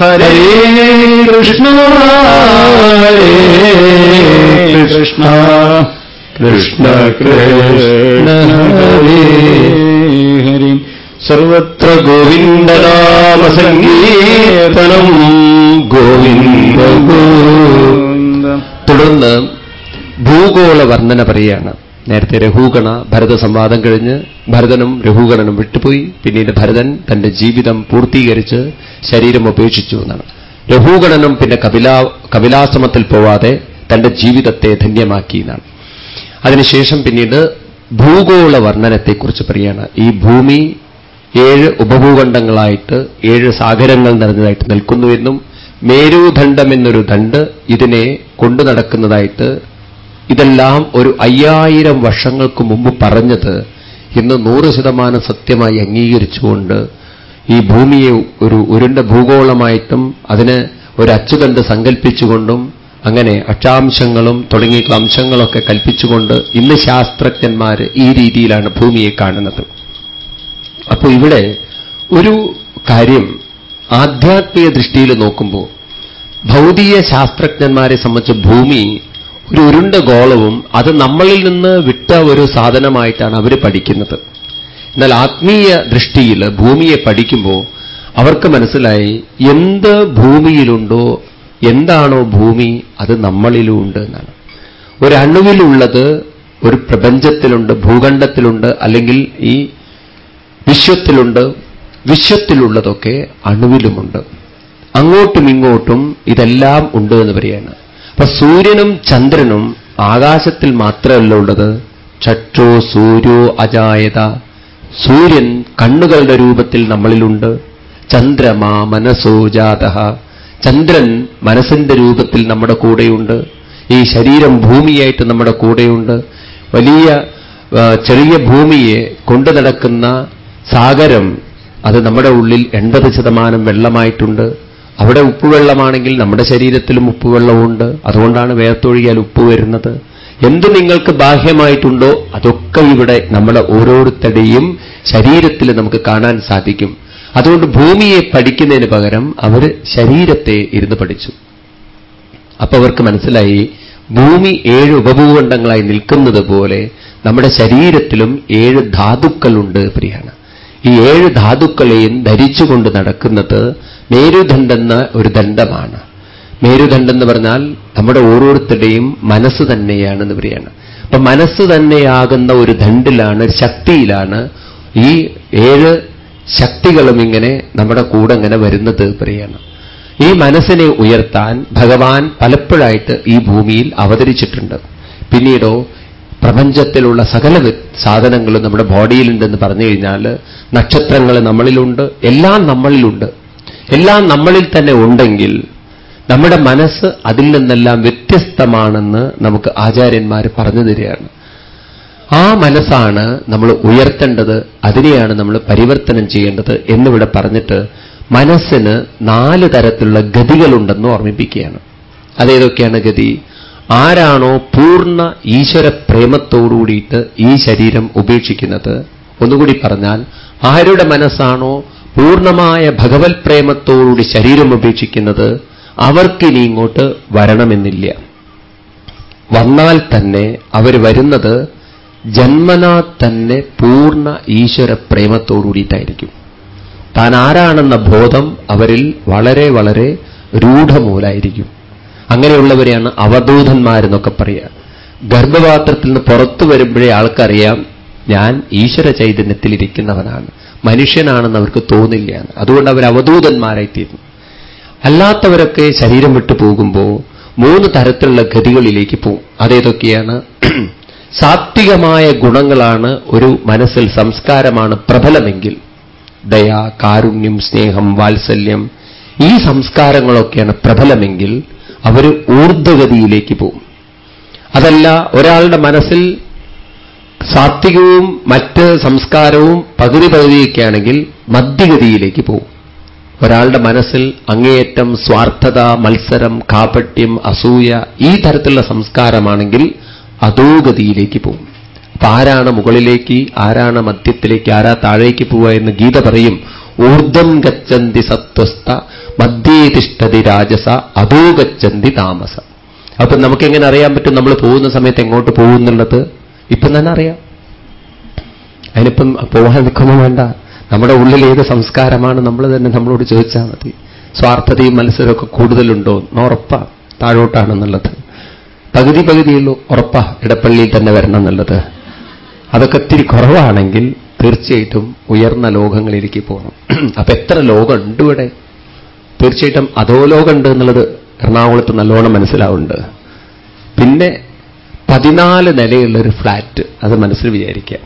ഹരേ കൃഷ്ണ ഹരേ കൃഷ്ണ. കൃഷ്ണ കൃഷ്ണ ഹരേ ഹരി. സർവത്ര ഗോവിന്ദനാമസങ്കീർത്തനം ഗോവിന്ദ. തുടർന്ന് ഭൂഗോള വർണന പറയുകയാണ്. നേരത്തെ രഹൂഗണ ഭരത സംവാദം കഴിഞ്ഞ് ഭരതനും രഹൂഗണനും വിട്ടുപോയി. പിന്നീട് ഭരതൻ തന്റെ ജീവിതം പൂർത്തീകരിച്ച് ശരീരം ഉപേക്ഷിച്ചു എന്നാണ്. രഹൂഗണനും പിന്നെ കപിലാ കപിലാശ്രമത്തിൽ പോവാതെ തന്റെ ജീവിതത്തെ ധന്യമാക്കി എന്നാണ്. അതിനുശേഷം പിന്നീട് ഭൂഗോള വർണനത്തെക്കുറിച്ച് പറയുകയാണ്. ഈ ഭൂമി ഏഴ് ഉപഭൂഖണ്ഡങ്ങളായിട്ട് ഏഴ് സാഗരങ്ങൾ നിറഞ്ഞതായിട്ട് നിൽക്കുന്നുവെന്നും മേരുദണ്ഡം എന്നൊരു ദണ്ട് ഇതിനെ കൊണ്ടു നടക്കുന്നതായിട്ട് ഇതെല്ലാം ഒരു അയ്യായിരം വർഷങ്ങൾക്ക് മുമ്പ് പറഞ്ഞത് ഇന്ന് നൂറ് ശതമാനം സത്യമായി അംഗീകരിച്ചുകൊണ്ട് ഈ ഭൂമിയെ ഒരു ഉരുണ്ട ഭൂഗോളമായിട്ടും അതിന് ഒരു അച്ചുതണ്ട് സങ്കല്പിച്ചുകൊണ്ടും അങ്ങനെ അക്ഷാംശങ്ങളും തുടങ്ങിയിട്ടുള്ള അംശങ്ങളൊക്കെ കൽപ്പിച്ചുകൊണ്ട് ഇന്ന് ശാസ്ത്രജ്ഞന്മാർ ഈ രീതിയിലാണ് ഭൂമിയെ കാണുന്നത്. അപ്പോൾ ഇവിടെ ഒരു കാര്യം ആധ്യാത്മിക ദൃഷ്ടിയിൽ നോക്കുമ്പോൾ ഭൗതിക ശാസ്ത്രജ്ഞന്മാരെ സംബന്ധിച്ച് ഭൂമി ഒരു ഉരുണ്ട ഗോളവും അത് നമ്മളിൽ നിന്ന് വിട്ട ഒരു സാധനമായിട്ടാണ് അവർ പഠിക്കുന്നത്. എന്നാൽ ആത്മീയ ദൃഷ്ടിയിൽ ഭൂമിയെ പഠിക്കുമ്പോൾ അവർക്ക് മനസ്സിലായി എന്ത് ഭൂമിയിലുണ്ടോ എന്താണോ ഭൂമി അത് നമ്മളിലും ഉണ്ട് എന്നാണ്. ഒരു അണുവിലുള്ളത് ഒരു പ്രപഞ്ചത്തിലുണ്ട് ഭൂഖണ്ഡത്തിലുണ്ട് അല്ലെങ്കിൽ ഈ വിശ്വത്തിലുണ്ട് വിശ്വത്തിലുള്ളതൊക്കെ അണുവിലുമുണ്ട്. അങ്ങോട്ടും ഇങ്ങോട്ടും ഇതെല്ലാം ഉണ്ട് എന്ന് പറയാണ് അപ്പൊ സൂര്യനും ചന്ദ്രനും ആകാശത്തിൽ മാത്രമല്ല ഉള്ളത്. ചറ്റോ സൂര്യോ അജായത. സൂര്യൻ കണ്ണുകളുടെ രൂപത്തിൽ നമ്മളിലുണ്ട്. ചന്ദ്രമാ മനസ്സോ ജാത ചന്ദ്രൻ മനസ്സിന്റെ രൂപത്തിൽ നമ്മുടെ കൂടെയുണ്ട്. ഈ ശരീരം ഭൂമിയായിട്ട് നമ്മുടെ കൂടെയുണ്ട്. വലിയ ചെറിയ ഭൂമിയെ കൊണ്ടു നടക്കുന്ന സാഗരം അത് നമ്മുടെ ഉള്ളിൽ എൺപത് ശതമാനം വെള്ളമായിട്ടുണ്ട്. അവിടെ ഉപ്പുവെള്ളമാണെങ്കിൽ നമ്മുടെ ശരീരത്തിലും ഉപ്പുവെള്ളമുണ്ട്. അതുകൊണ്ടാണ് വേർത്തൊഴിയാൽ ഉപ്പ് വരുന്നത്. എന്ത് നിങ്ങൾക്ക് ബാഹ്യമായിട്ടുണ്ടോ അതൊക്കെ ഇവിടെ നമ്മുടെ ഓരോരുത്തരുടെയും ശരീരത്തിൽ നമുക്ക് കാണാൻ സാധിക്കും. അതുകൊണ്ട് ഭൂമിയെ പഠിക്കുന്നതിന് പകരം അവർ ശരീരത്തെ ഇരുന്ന് പഠിച്ചു. അപ്പൊ അവർക്ക് മനസ്സിലായി ഭൂമി ഏഴ് ഉപഭൂഖണ്ഡങ്ങളായി നിൽക്കുന്നത് പോലെ നമ്മുടെ ശരീരത്തിലും ഏഴ് ധാതുക്കളുണ്ട് പ്രിയാണ്. ഈ ഏഴ് ധാതുക്കളെയും ധരിച്ചുകൊണ്ട് നടക്കുന്നത് മേരുദണ്ഡെന്ന ഒരു ദണ്ഡമാണ്. മേരുദണ്ഡെന്ന് പറഞ്ഞാൽ നമ്മുടെ ഓരോരുത്തരുടെയും മനസ്സ് തന്നെയാണെന്ന് പറയുകയാണ് അപ്പൊ മനസ്സ് തന്നെയാകുന്ന ഒരു ദണ്ടിലാണ് ശക്തിയിലാണ് ഈ ഏഴ് ശക്തികളും ഇങ്ങനെ നമ്മുടെ കൂടെ ഇങ്ങനെ വരുന്നത് പറയാണ്. ഈ മനസ്സിനെ ഉയർത്താൻ ഭഗവാൻ പലപ്പോഴായിട്ട് ഈ ഭൂമിയിൽ അവതരിച്ചിട്ടുണ്ട്. പിന്നീടോ പ്രപഞ്ചത്തിലുള്ള സകല സാധനങ്ങളും നമ്മുടെ ബോഡിയിലുണ്ടെന്ന് പറഞ്ഞു കഴിഞ്ഞാൽ നക്ഷത്രങ്ങൾ നമ്മളിലുണ്ട് എല്ലാം നമ്മളിലുണ്ട്. എല്ലാം നമ്മളിൽ തന്നെ ഉണ്ടെങ്കിൽ നമ്മുടെ മനസ്സ് അതിൽ നിന്നെല്ലാം വ്യത്യസ്തമാണെന്ന് നമുക്ക് ആചാര്യന്മാർ പറഞ്ഞു തരികയാണ്. ആ മനസ്സാണ് നമ്മൾ ഉയർത്തേണ്ടത് അതിനെയാണ് നമ്മൾ പരിവർത്തനം ചെയ്യേണ്ടത് എന്നിവിടെ പറഞ്ഞിട്ട് മനസ്സിന് നാല് തരത്തിലുള്ള ഗതികളുണ്ടെന്ന് ഓർമ്മിപ്പിക്കുകയാണ്. അതേതൊക്കെയാണ് ഗതി? ആരാണോ പൂർണ ഈശ്വര പ്രേമത്തോടുകൂടിയിട്ട് ഈ ശരീരം ഉപേക്ഷിക്കുന്നത്? ഒന്നുകൂടി പറഞ്ഞാൽ ആരുടെ മനസ്സാണോ പൂർണമായ ഭഗവത് പ്രേമത്തോടുകൂടി ശരീരം ഉപേക്ഷിക്കുന്നത് അവർക്കിനി ഇങ്ങോട്ട് വരണമെന്നില്ല. വന്നാൽ തന്നെ അവർ വരുന്നത് ജന്മനാ തന്നെ പൂർണ ഈശ്വര പ്രേമത്തോടുകൂടിയിട്ടായിരിക്കും താൻ ആരാണെന്ന ബോധം അവരിൽ വളരെ വളരെ രൂഢമൂലായിരിക്കും. അങ്ങനെയുള്ളവരെയാണ് അവധൂതന്മാരെന്നൊക്കെ പറയുക. ഗർഭപാത്രത്തിൽ നിന്ന് പുറത്തു വരുമ്പോഴേ ആൾക്കറിയാം ഞാൻ ഈശ്വര ചൈതന്യത്തിൽ ഇരിക്കുന്നവനാണ്. മനുഷ്യനാണെന്ന് അവർക്ക് തോന്നില്ല അതുകൊണ്ട് അവർ അവധൂതന്മാരായിത്തീരുന്നു അല്ലാത്തവരൊക്കെ ശരീരം വിട്ടു പോകുമ്പോൾ മൂന്ന് തരത്തിലുള്ള ഗതികളിലേക്ക് പോകും. അതേതൊക്കെയാണ്? സാത്വികമായ ഗുണങ്ങളാണ് ഒരു മനസ്സിൽ സംസ്കാരമാണ് പ്രബലമെങ്കിൽ ദയ കാരുണ്യം സ്നേഹം വാത്സല്യം ഈ സംസ്കാരങ്ങളൊക്കെയാണ് പ്രബലമെങ്കിൽ അവർ ഊർദ്ധഗതിയിലേക്ക് പോകും. അതല്ല ഒരാളുടെ മനസ്സിൽ സാത്വികവും മറ്റ് സംസ്കാരവും പകുതി പകുതിയൊക്കെയാണെങ്കിൽ മധ്യഗതിയിലേക്ക് പോകും. ഒരാളുടെ മനസ്സിൽ അങ്ങേയറ്റം സ്വാർത്ഥത മത്സരം കാപട്യം അസൂയ ഈ തരത്തിലുള്ള സംസ്കാരമാണെങ്കിൽ അധോഗതിയിലേക്ക് പോകും. അപ്പൊ ആരാണ് മുകളിലേക്ക് ആരാണ് മധ്യത്തിലേക്ക് ആരാ താഴേക്ക് പോവുക എന്ന് ഗീത പറയും. ഊർദ്ധം ഗച്ഛന്തി സത്വസ്ഥ മധ്യേ തിഷ്ഠതി രാജസ അതോ ഗച്ഛന്തി താമസ. അപ്പൊ നമുക്കെങ്ങനെ അറിയാൻ പറ്റും നമ്മൾ പോകുന്ന സമയത്ത് എങ്ങോട്ട് പോകുന്നുള്ളത്? ഇപ്പം തന്നെ അറിയാം. അതിനിപ്പം പോകാൻ നിൽക്കൊന്നും വേണ്ട. നമ്മുടെ ഉള്ളിൽ ഏത് സംസ്കാരമാണ് നമ്മൾ തന്നെ നമ്മളോട് ചോദിച്ചാൽ മതി. സ്വാർത്ഥതയും മത്സരമൊക്കെ കൂടുതലുണ്ടോ ഉറപ്പാ താഴോട്ടാണെന്നുള്ളത്. പകുതി പകുതിയുള്ളൂ ഉറപ്പാ ഇടപ്പള്ളിയിൽ തന്നെ വരണം എന്നുള്ളത്. അതൊക്കെ ഇത്തിരി കുറവാണെങ്കിൽ തീർച്ചയായിട്ടും ഉയർന്ന ലോകങ്ങളിലേക്ക് പോകണം. അപ്പൊ എത്ര ലോകമുണ്ട് ഇവിടെ? തീർച്ചയായിട്ടും അതോ ലോകമുണ്ട് എന്നുള്ളത് എറണാകുളത്ത് നല്ലോണം മനസ്സിലാവുന്നുണ്ട്. പിന്നെ പതിനാല് നിലയുള്ളൊരു ഫ്ലാറ്റ് അത് മനസ്സിൽ വിചാരിക്കുക.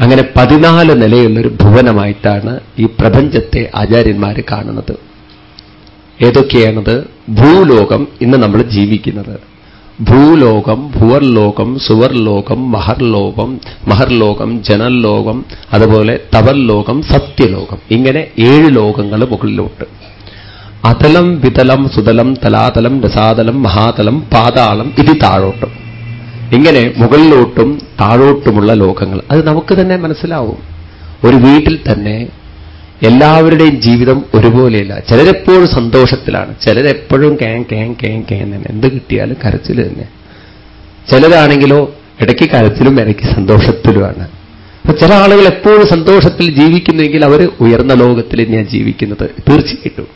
അങ്ങനെ പതിനാല് നിലയുള്ളൊരു ഭുവനമായിട്ടാണ് ഈ പ്രപഞ്ചത്തെ ആചാര്യന്മാർ കാണുന്നത്. ഏതൊക്കെയാണത്? ഭൂലോകം ഇന്ന് നമ്മൾ ജീവിക്കുന്നത്. ഭൂലോകം ഭുവർലോകം സുവർലോകം മഹർലോകം മഹർലോകം ജനലോകം അതുപോലെ തവർലോകം സത്യലോകം. ഇങ്ങനെ ഏഴ് ലോകങ്ങൾ മുകളിലോട്ട് അതലം വിതലം സുതലം തലാതലം രസാതലം മഹാതലം പാതാളം ഇത് താഴോട്ടും. ഇങ്ങനെ മുകളിലോട്ടും താഴോട്ടുമുള്ള ലോകങ്ങൾ. അത് നമുക്ക് തന്നെ മനസ്സിലാവും. ഒരു വീട്ടിൽ തന്നെ എല്ലാവരുടെയും ജീവിതം ഒരുപോലെയല്ല. ചിലരെപ്പോഴും സന്തോഷത്തിലാണ്. ചിലരെപ്പോഴും കേ കേ കേ കേ തന്നെ. എന്ത് കിട്ടിയാലും കരച്ചിൽ തന്നെ. ചിലരാണെങ്കിലോ ഇടയ്ക്ക് കരച്ചിലും ഇടയ്ക്ക് സന്തോഷത്തിലുമാണ്. അപ്പൊ ചില ആളുകൾ എപ്പോഴും സന്തോഷത്തിൽ ജീവിക്കുന്നെങ്കിൽ അവർ ഉയർന്ന ലോകത്തിൽ തന്നെയാണ് ജീവിക്കുന്നത്. തീർച്ചയായിട്ടും.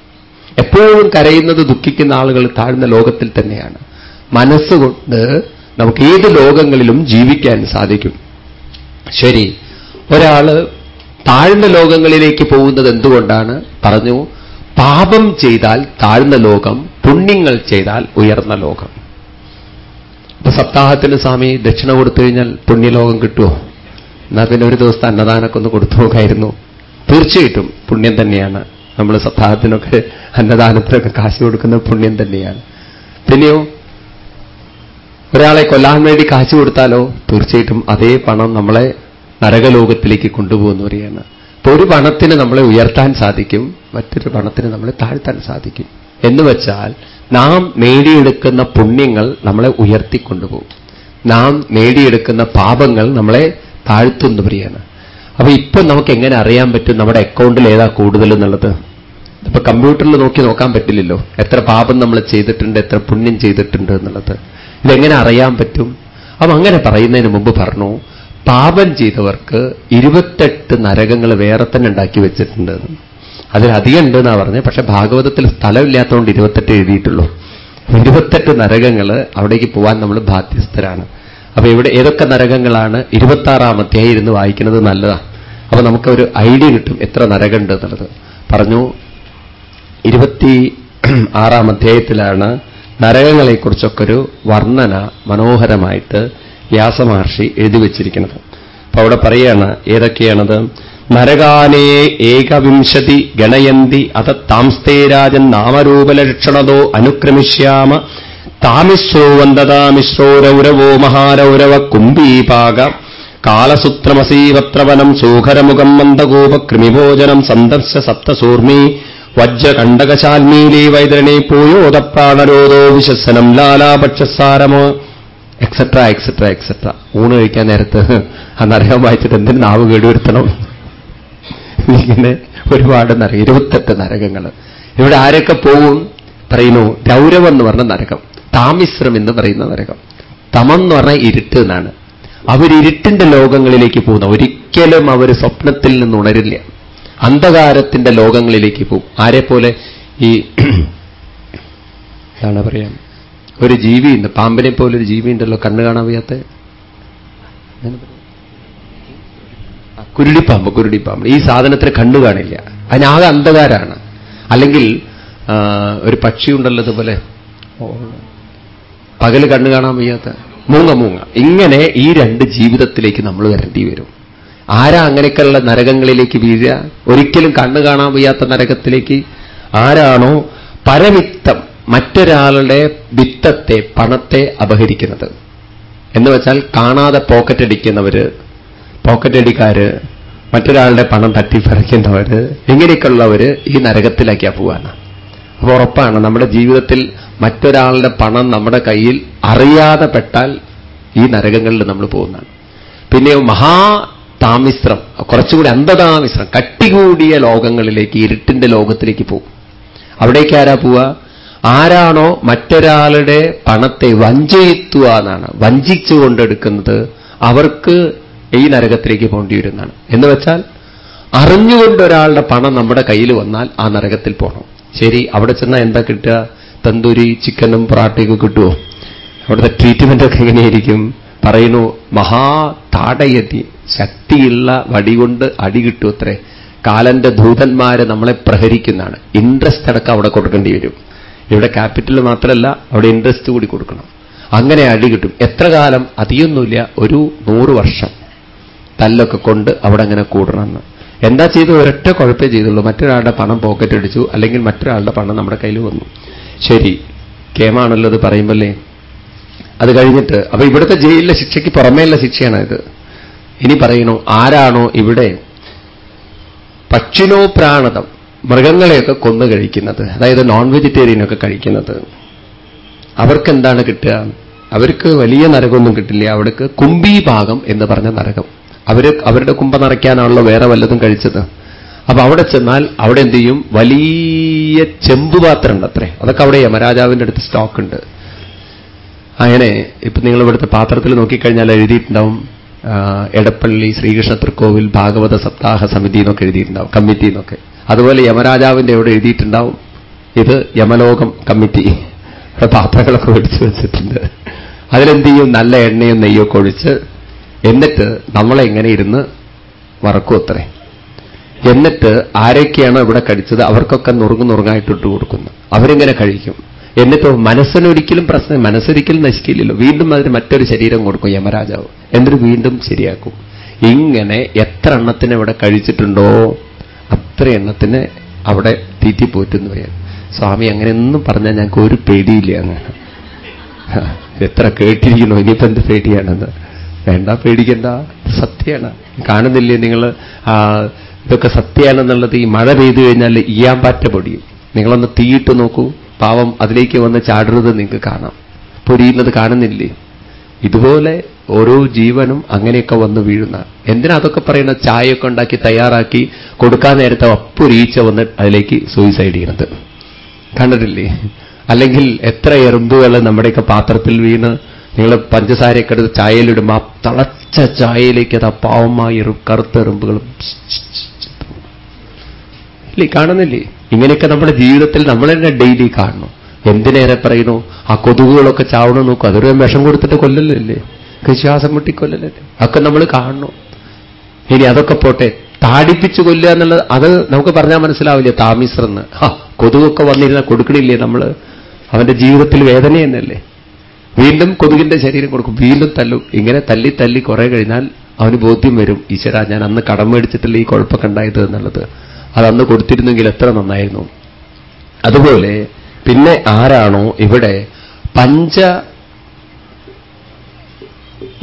എപ്പോഴും കരയുന്നത് ദുഃഖിക്കുന്ന ആളുകൾ താഴ്ന്ന ലോകത്തിൽ തന്നെയാണ്. മനസ്സുകൊണ്ട് നമുക്ക് ഏത് ലോകങ്ങളിലും ജീവിക്കാൻ സാധിക്കും. ശരി. ഒരാൾ താഴ്ന്ന ലോകങ്ങളിലേക്ക് പോകുന്നത് എന്തുകൊണ്ടാണ്? പറഞ്ഞു പാപം ചെയ്താൽ താഴ്ന്ന ലോകം പുണ്യങ്ങൾ ചെയ്താൽ ഉയർന്ന ലോകം. അപ്പൊ സപ്താഹത്തിന് സ്വാമി ദക്ഷിണ കൊടുത്തു കഴിഞ്ഞാൽ പുണ്യലോകം കിട്ടുമോ എന്നാ പിന്നെ ഒരു ദിവസത്തെ അന്നദാനമൊക്കെ ഒന്ന് കൊടുത്തു നോക്കായിരുന്നു. തീർച്ചയായിട്ടും പുണ്യം തന്നെയാണ്. നമ്മൾ സപ്താഹത്തിനൊക്കെ അന്നദാനത്തിനൊക്കെ കാശ് കൊടുക്കുന്ന പുണ്യം തന്നെയാണ്. പിന്നെയോ ഒരാളെ കൊല്ലാൻ വേണ്ടി കാശ് കൊടുത്താലോ? തീർച്ചയായിട്ടും അതേ പണം നമ്മളെ നരകലോകത്തിലേക്ക് കൊണ്ടുപോകുന്നു പറയാണ് അപ്പൊ ഒരു പണത്തിന് നമ്മളെ ഉയർത്താൻ സാധിക്കും മറ്റൊരു പണത്തിന് നമ്മളെ താഴ്ത്താൻ സാധിക്കും. എന്ന് വെച്ചാൽ നാം നേടിയെടുക്കുന്ന പുണ്യങ്ങൾ നമ്മളെ ഉയർത്തിക്കൊണ്ടുപോകും. നാം നേടിയെടുക്കുന്ന പാപങ്ങൾ നമ്മളെ താഴ്ത്തുന്നു പറയാണ് അപ്പൊ ഇപ്പൊ നമുക്ക് എങ്ങനെ അറിയാൻ പറ്റും നമ്മുടെ അക്കൗണ്ടിൽ ഏതാ കൂടുതൽ എന്നുള്ളത്? ഇപ്പൊ കമ്പ്യൂട്ടറിൽ നോക്കി നോക്കാൻ പറ്റില്ലല്ലോ. എത്ര പാപം നമ്മൾ ചെയ്തിട്ടുണ്ട് എത്ര പുണ്യം ചെയ്തിട്ടുണ്ട് എന്നുള്ളത്. ഇതെങ്ങനെ അറിയാൻ പറ്റും? അപ്പം അങ്ങനെ പറയുന്നതിന് മുമ്പ് പറഞ്ഞു പാപം ചെയ്തവർക്ക് ഇരുപത്തെട്ട് നരകങ്ങൾ വേറെ തന്നെ ഉണ്ടാക്കി വെച്ചിട്ടുണ്ട്. അതിലധികം ഉണ്ട് എന്നാണ് പറഞ്ഞത്. പക്ഷെ ഭാഗവതത്തിൽ സ്ഥലമില്ലാത്തതുകൊണ്ട് ഇരുപത്തെട്ട് എഴുതിയിട്ടുള്ളൂ. ഇരുപത്തെട്ട് നരകങ്ങൾ അവിടേക്ക് പോവാൻ നമ്മൾ ബാധ്യസ്ഥരാണ്. അപ്പൊ ഇവിടെ ഏതൊക്കെ നരകങ്ങളാണ് ഇരുപത്താറാം അധ്യായം ഇരുന്ന് വായിക്കുന്നത് നല്ലതാണ് അപ്പൊ നമുക്കൊരു ഐഡിയ കിട്ടും എത്ര നരകമുണ്ട് എന്നുള്ളത്. പറഞ്ഞു ഇരുപത്തി ആറാം അധ്യായത്തിലാണ് നരകങ്ങളെക്കുറിച്ചൊക്കെ ഒരു വർണന മനോഹരമായിട്ട് വ്യാസമഹർഷി എഴുതി വച്ചിരിക്കുന്നത്. അപ്പൊ അവിടെ പറയാണ് ഏതൊക്കെയാണത്? നരകാനേ ഏകവിംശതി ഗണയന്തി അത താംസ്തേ രാജൻ നാമരൂപലക്ഷണതോ അനുക്രമിഷ്യാമ. താമിശ്രോ വന്ദതാമിശ്രോരൗരവോ മഹാരൗരവ കുംഭീപാക കാലസൂത്രമസീവത്രവനം സൂഖരമുഖം മന്ദഗോപകൃമിഭോജനം സന്ദർശ സപ്തസൂർമി. വജ്രകണ്ടകശാൽമീലി വൈതരണി പൂയോതപ്രാണരോധോ വിശസ്സനം ലാലാപക്ഷസാരമോ. എക്സെട്ര എക്സെട്ര എക്സെട്ര ഊണ് കഴിക്കാൻ നേരത്ത് അന്നറിയാൻ വായിച്ചിട്ട് എന്തിനു നാവ് കേടുവരുത്തണം? ഇങ്ങനെ ഒരുപാട് നരകം ഇരുപത്തെട്ട് നരകങ്ങൾ ഇവിടെ ആരൊക്കെ പോവും? പറയുന്നു രൗരവം എന്ന് പറഞ്ഞ നരകം. താമിശ്രം എന്ന് പറയുന്ന നരകം. തമം എന്ന് പറഞ്ഞാൽ ഇരുട്ട് എന്നാണ്. അവരിരുട്ടിന്റെ ലോകങ്ങളിലേക്ക് പോകുന്ന. ഒരിക്കലും അവർ സ്വപ്നത്തിൽ നിന്ന് ഉണരില്ല. അന്ധകാരത്തിന്റെ ലോകങ്ങളിലേക്ക് പോകും. ആരെ പോലെ ഈ എന്താണ് പറയാം. ഒരു ജീവിയുണ്ട് പാമ്പിനെ പോലെ ഒരു ജീവി ഉണ്ടല്ലോ. കണ്ണ് കാണാൻ വയ്യാത്ത? കുരുടിപ്പാമ്പ് കുരുടിപ്പാമ്പ്. ഈ സാധനത്തിന് കണ്ണു കാണില്ല. അതിനാകെ അന്ധകാരാണ്. അല്ലെങ്കിൽ ഒരു പക്ഷി ഉണ്ടല്ലോ ഇതുപോലെ. പകൽ കണ്ണു കാണാൻ വയ്യാത്ത. മൂങ്ങ മൂങ്ങ. ഇങ്ങനെ ഈ രണ്ട് ജീവിതത്തിലേക്ക് നമ്മൾ വരേണ്ടി വരും. ആരാ അങ്ങനെയൊക്കെയുള്ള നരകങ്ങളിലേക്ക് വീഴുക? ഒരിക്കലും കണ്ണു കാണാൻ വയ്യാത്ത നരകത്തിലേക്ക് ആരാണോ പരവിത്തം മറ്റൊരാളുടെ വിത്തത്തെ പണത്തെ അപഹരിക്കുന്നത്. എന്ന് വെച്ചാൽ കാണാതെ പോക്കറ്റടിക്കുന്നവര് പോക്കറ്റടിക്കാര് മറ്റൊരാളുടെ പണം തട്ടിപ്പറിക്കുന്നവര് ഇങ്ങനെയൊക്കെയുള്ളവര് ഈ നരകത്തിലേക്കാ പോവാണ് അപ്പൊ ഉറപ്പാണ് നമ്മുടെ ജീവിതത്തിൽ മറ്റൊരാളുടെ പണം നമ്മുടെ കയ്യിൽ അറിയാതെ പെട്ടാൽ ഈ നരകങ്ങളിൽ നമ്മൾ പോകുന്നതാണ്. പിന്നെ മഹാ താമിശ്രം കുറച്ചുകൂടി അന്ധതാമിശ്രം കട്ടികൂടിയ ലോകങ്ങളിലേക്ക് ഇരുട്ടിന്റെ ലോകത്തിലേക്ക് പോകും. അവിടേക്ക് ആരാ പോവുക ആരാണോ മറ്റൊരാളുടെ പണത്തെ വഞ്ചയിത്തുക എന്നാണ്. വഞ്ചിച്ചു കൊണ്ടെടുക്കുന്നത് അവർക്ക് ഈ നരകത്തിലേക്ക് പോകേണ്ടി വരുന്നതാണ് എന്ന് വെച്ചാൽ അറിഞ്ഞുകൊണ്ട് ഒരാളുടെ പണം നമ്മുടെ കയ്യിൽ വന്നാൽ ആ നരകത്തിൽ പോകണം ശരി അവിടെ ചെന്നാൽ എന്താ കിട്ടുക? തന്തൂരി ചിക്കനും പൊറാട്ടയൊക്കെ കിട്ടുമോ അവിടുത്തെ ട്രീറ്റ്മെന്റ് ഒക്കെ എങ്ങനെയായിരിക്കും? പറയുന്നു മഹാ താടയതി ശക്തിയുള്ള വടി കൊണ്ട് അടി കിട്ടും അത്രേ കാലന്റെ ദൂതന്മാരെ നമ്മളെ പ്രഹരിക്കുന്നതാണ്. ഇൻട്രസ്റ്റ് അടക്കം അവിടെ കൊടുക്കേണ്ടി വരും. ഇവിടെ ക്യാപിറ്റൽ മാത്രമല്ല അവിടെ ഇൻട്രസ്റ്റ് കൂടി കൊടുക്കണം. അങ്ങനെ അടി കിട്ടും. എത്ര കാലം? അതിയൊന്നുമില്ല ഒരു നൂറ് വർഷം. തല്ലൊക്കെ കൊണ്ട് അവിടെ അങ്ങനെ കൂടണമെന്ന്. എന്താ ചെയ്തു ഒരൊറ്റ കുഴപ്പേ ചെയ്തുള്ളൂ. മറ്റൊരാളുടെ പണം പോക്കറ്റ് അടിച്ചു അല്ലെങ്കിൽ മറ്റൊരാളുടെ പണം നമ്മുടെ കയ്യിൽ വന്നു. ശരി. കേമാണല്ലോ അത് പറയുമ്പല്ലേ? അത് കഴിഞ്ഞിട്ട് അപ്പൊ ഇവിടുത്തെ ജയിലിലെ ശിക്ഷയ്ക്ക് പുറമേയുള്ള ശിക്ഷയാണ് ഇത്. ഇനി പറയണു ആരാണോ ഇവിടെ? പക്ഷിനോ പ്രാണതം. മൃഗങ്ങളെയൊക്കെ കൊന്നു കഴിക്കുന്നത്. അതായത് നോൺ വെജിറ്റേറിയനൊക്കെ കഴിക്കുന്നത്. അവർക്ക് എന്താണ് കിട്ടുക? അവർക്ക് വലിയ നരകമൊന്നും കിട്ടില്ല. അവർക്ക് കുംഭീഭാഗം എന്ന് പറഞ്ഞ നരകം. അവർ അവരുടെ കുമ്പ നിറയ്ക്കാനാണല്ലോ വേറെ വല്ലതും കഴിച്ചത്. അപ്പൊ അവിടെ ചെന്നാൽ അവിടെ എന്ത് ചെയ്യും? വലിയ ചെമ്പുപാത്രം ഉണ്ട് അത്രേ അതൊക്കെ അവിടെ യമരാജാവിന്റെ അടുത്ത് സ്റ്റോക്ക് ഉണ്ട്. അങ്ങനെ ഇപ്പൊ നിങ്ങൾ ഇവിടുത്തെ പാത്രത്തിൽ നോക്കിക്കഴിഞ്ഞാൽ എഴുതിയിട്ടുണ്ടാവും എടപ്പള്ളി ശ്രീകൃഷ്ണ തൃക്കോവിൽ ഭാഗവത സപ്താഹ സമിതി എന്നൊക്കെ എഴുതിയിട്ടുണ്ടാവും കമ്മിറ്റി എന്നൊക്കെ. അതുപോലെ യമരാജാവിന്റെ അവിടെ എഴുതിയിട്ടുണ്ടാവും. ഇത് യമലോകം കമ്മിറ്റി പാത്രങ്ങളൊക്കെ മേടിച്ചു വെച്ചിട്ടുണ്ട്. അതിലെന്ത് ചെയ്യും? നല്ല എണ്ണയും നെയ്യൊക്കെ ഒഴിച്ച് എന്നിട്ട് നമ്മളെ ഇങ്ങനെ ഇരുന്ന് വറക്കും അത്രേ. എന്നിട്ട് ആരൊക്കെയാണോ ഇവിടെ കഴിച്ചത് അവർക്കൊക്കെ നുറുങ്ങ് നുറുങ്ങായിട്ട് ഇട്ട് കൊടുക്കുന്നു. അവരിങ്ങനെ കഴിക്കും. എന്നിട്ടോ മനസ്സിനൊരിക്കലും പ്രശ്നം മനസ്സൊരിക്കലും നശിക്കില്ലല്ലോ. വീണ്ടും അതിന് മറ്റൊരു ശരീരം കൊടുക്കും യമരാജാവ്. എന്നിട്ട് വീണ്ടും ശരിയാക്കും. ഇങ്ങനെ എത്ര എണ്ണത്തിന് ഇവിടെ കഴിച്ചിട്ടുണ്ടോ? അത്ര എണ്ണത്തിന് അവിടെ തീറ്റിപ്പോറ്റെന്ന് പറയാം സ്വാമി അങ്ങനെയൊന്നും പറഞ്ഞാൽ ഞങ്ങൾക്ക് ഒരു പേടിയില്ല അങ്ങനെ എത്ര കേട്ടിരിക്കണോ ഇനിയിപ്പോൾ എന്ത് പേടിയാണെന്ന്. വേണ്ട പേടിക്കണ്ട. സത്യമാണ്. കാണുന്നില്ലേ നിങ്ങൾ? ഇതൊക്കെ സത്യമാണെന്നുള്ളത് ഈ മഴ പെയ്തു കഴിഞ്ഞാൽ ഇയാമ്പാറ്റ പൊടിയും. നിങ്ങളൊന്ന് തീയിട്ട് നോക്കൂ. പാവം അതിലേക്ക് വന്ന് ചാടരുത് നിങ്ങൾക്ക് കാണാം. പൊരിയുന്നത് കാണുന്നില്ലേ? ഇതുപോലെ ഓരോ ജീവനും അങ്ങനെയൊക്കെ വന്ന് വീഴുന്ന. എന്തിനാ അതൊക്കെ പറയുന്ന? ചായയൊക്കെ ഉണ്ടാക്കി തയ്യാറാക്കി കൊടുക്കാൻ നേരത്തെ അപ്പൊരീച്ച വന്ന് അതിലേക്ക് സൂയിസൈഡ് ചെയ്യുന്നത് കണ്ടിട്ടില്ലേ? അല്ലെങ്കിൽ എത്ര എറുമ്പുകൾ നമ്മുടെയൊക്കെ പാത്രത്തിൽ വീണ് നിങ്ങൾ പഞ്ചസാരയൊക്കെ എടുത്ത് ചായയിലിടുമ്പോൾ ആ തളച്ച ചായയിലേക്ക് അത് പാവമായി കറുത്ത എറുമ്പുകളും ഇല്ലേ? കാണുന്നില്ലേ? ഇങ്ങനെയൊക്കെ നമ്മുടെ ജീവിതത്തിൽ നമ്മൾ തന്നെ ഡെയിലി കാണുന്നു എന്തിനേറെ പറയുന്നു? ആ കൊതുകുകളൊക്കെ ചാവണം നോക്കും. അതൊരു വിഷം കൊടുത്തിട്ട് കൊല്ലല്ലേ? ശ്വാസം മുട്ടിക്കൊല്ലല്ലേ? അതൊക്കെ നമ്മൾ കാണണം. ഇനി അതൊക്കെ പോട്ടെ. താടിപ്പിച്ച് കൊല്ലുക എന്നുള്ളത് അത് നമുക്ക് പറഞ്ഞാൽ മനസ്സിലാവില്ല? താമിശ്രെന്ന്. ആ കൊതുകൊക്കെ വന്നിരുന്ന കൊടുക്കണില്ലേ നമ്മൾ അവന്റെ ജീവിതത്തിൽ വേദന എന്നല്ലേ വീണ്ടും കൊതുകിന്റെ ശരീരം കൊടുക്കും. വീണ്ടും തല്ലും. ഇങ്ങനെ തല്ലി തല്ലി കുറെ കഴിഞ്ഞാൽ അവന് ബോധ്യം വരും. ഈശ്വര ഞാൻ അന്ന് കടം മേടിച്ചിട്ടില്ല ഈ കുഴപ്പമൊക്കെ ഉണ്ടായത് എന്നുള്ളത്. അതന്ന് കൊടുത്തിരുന്നെങ്കിൽ എത്ര നന്നായിരുന്നു. അതുപോലെ പിന്നെ ആരാണോ ഇവിടെ പഞ്ച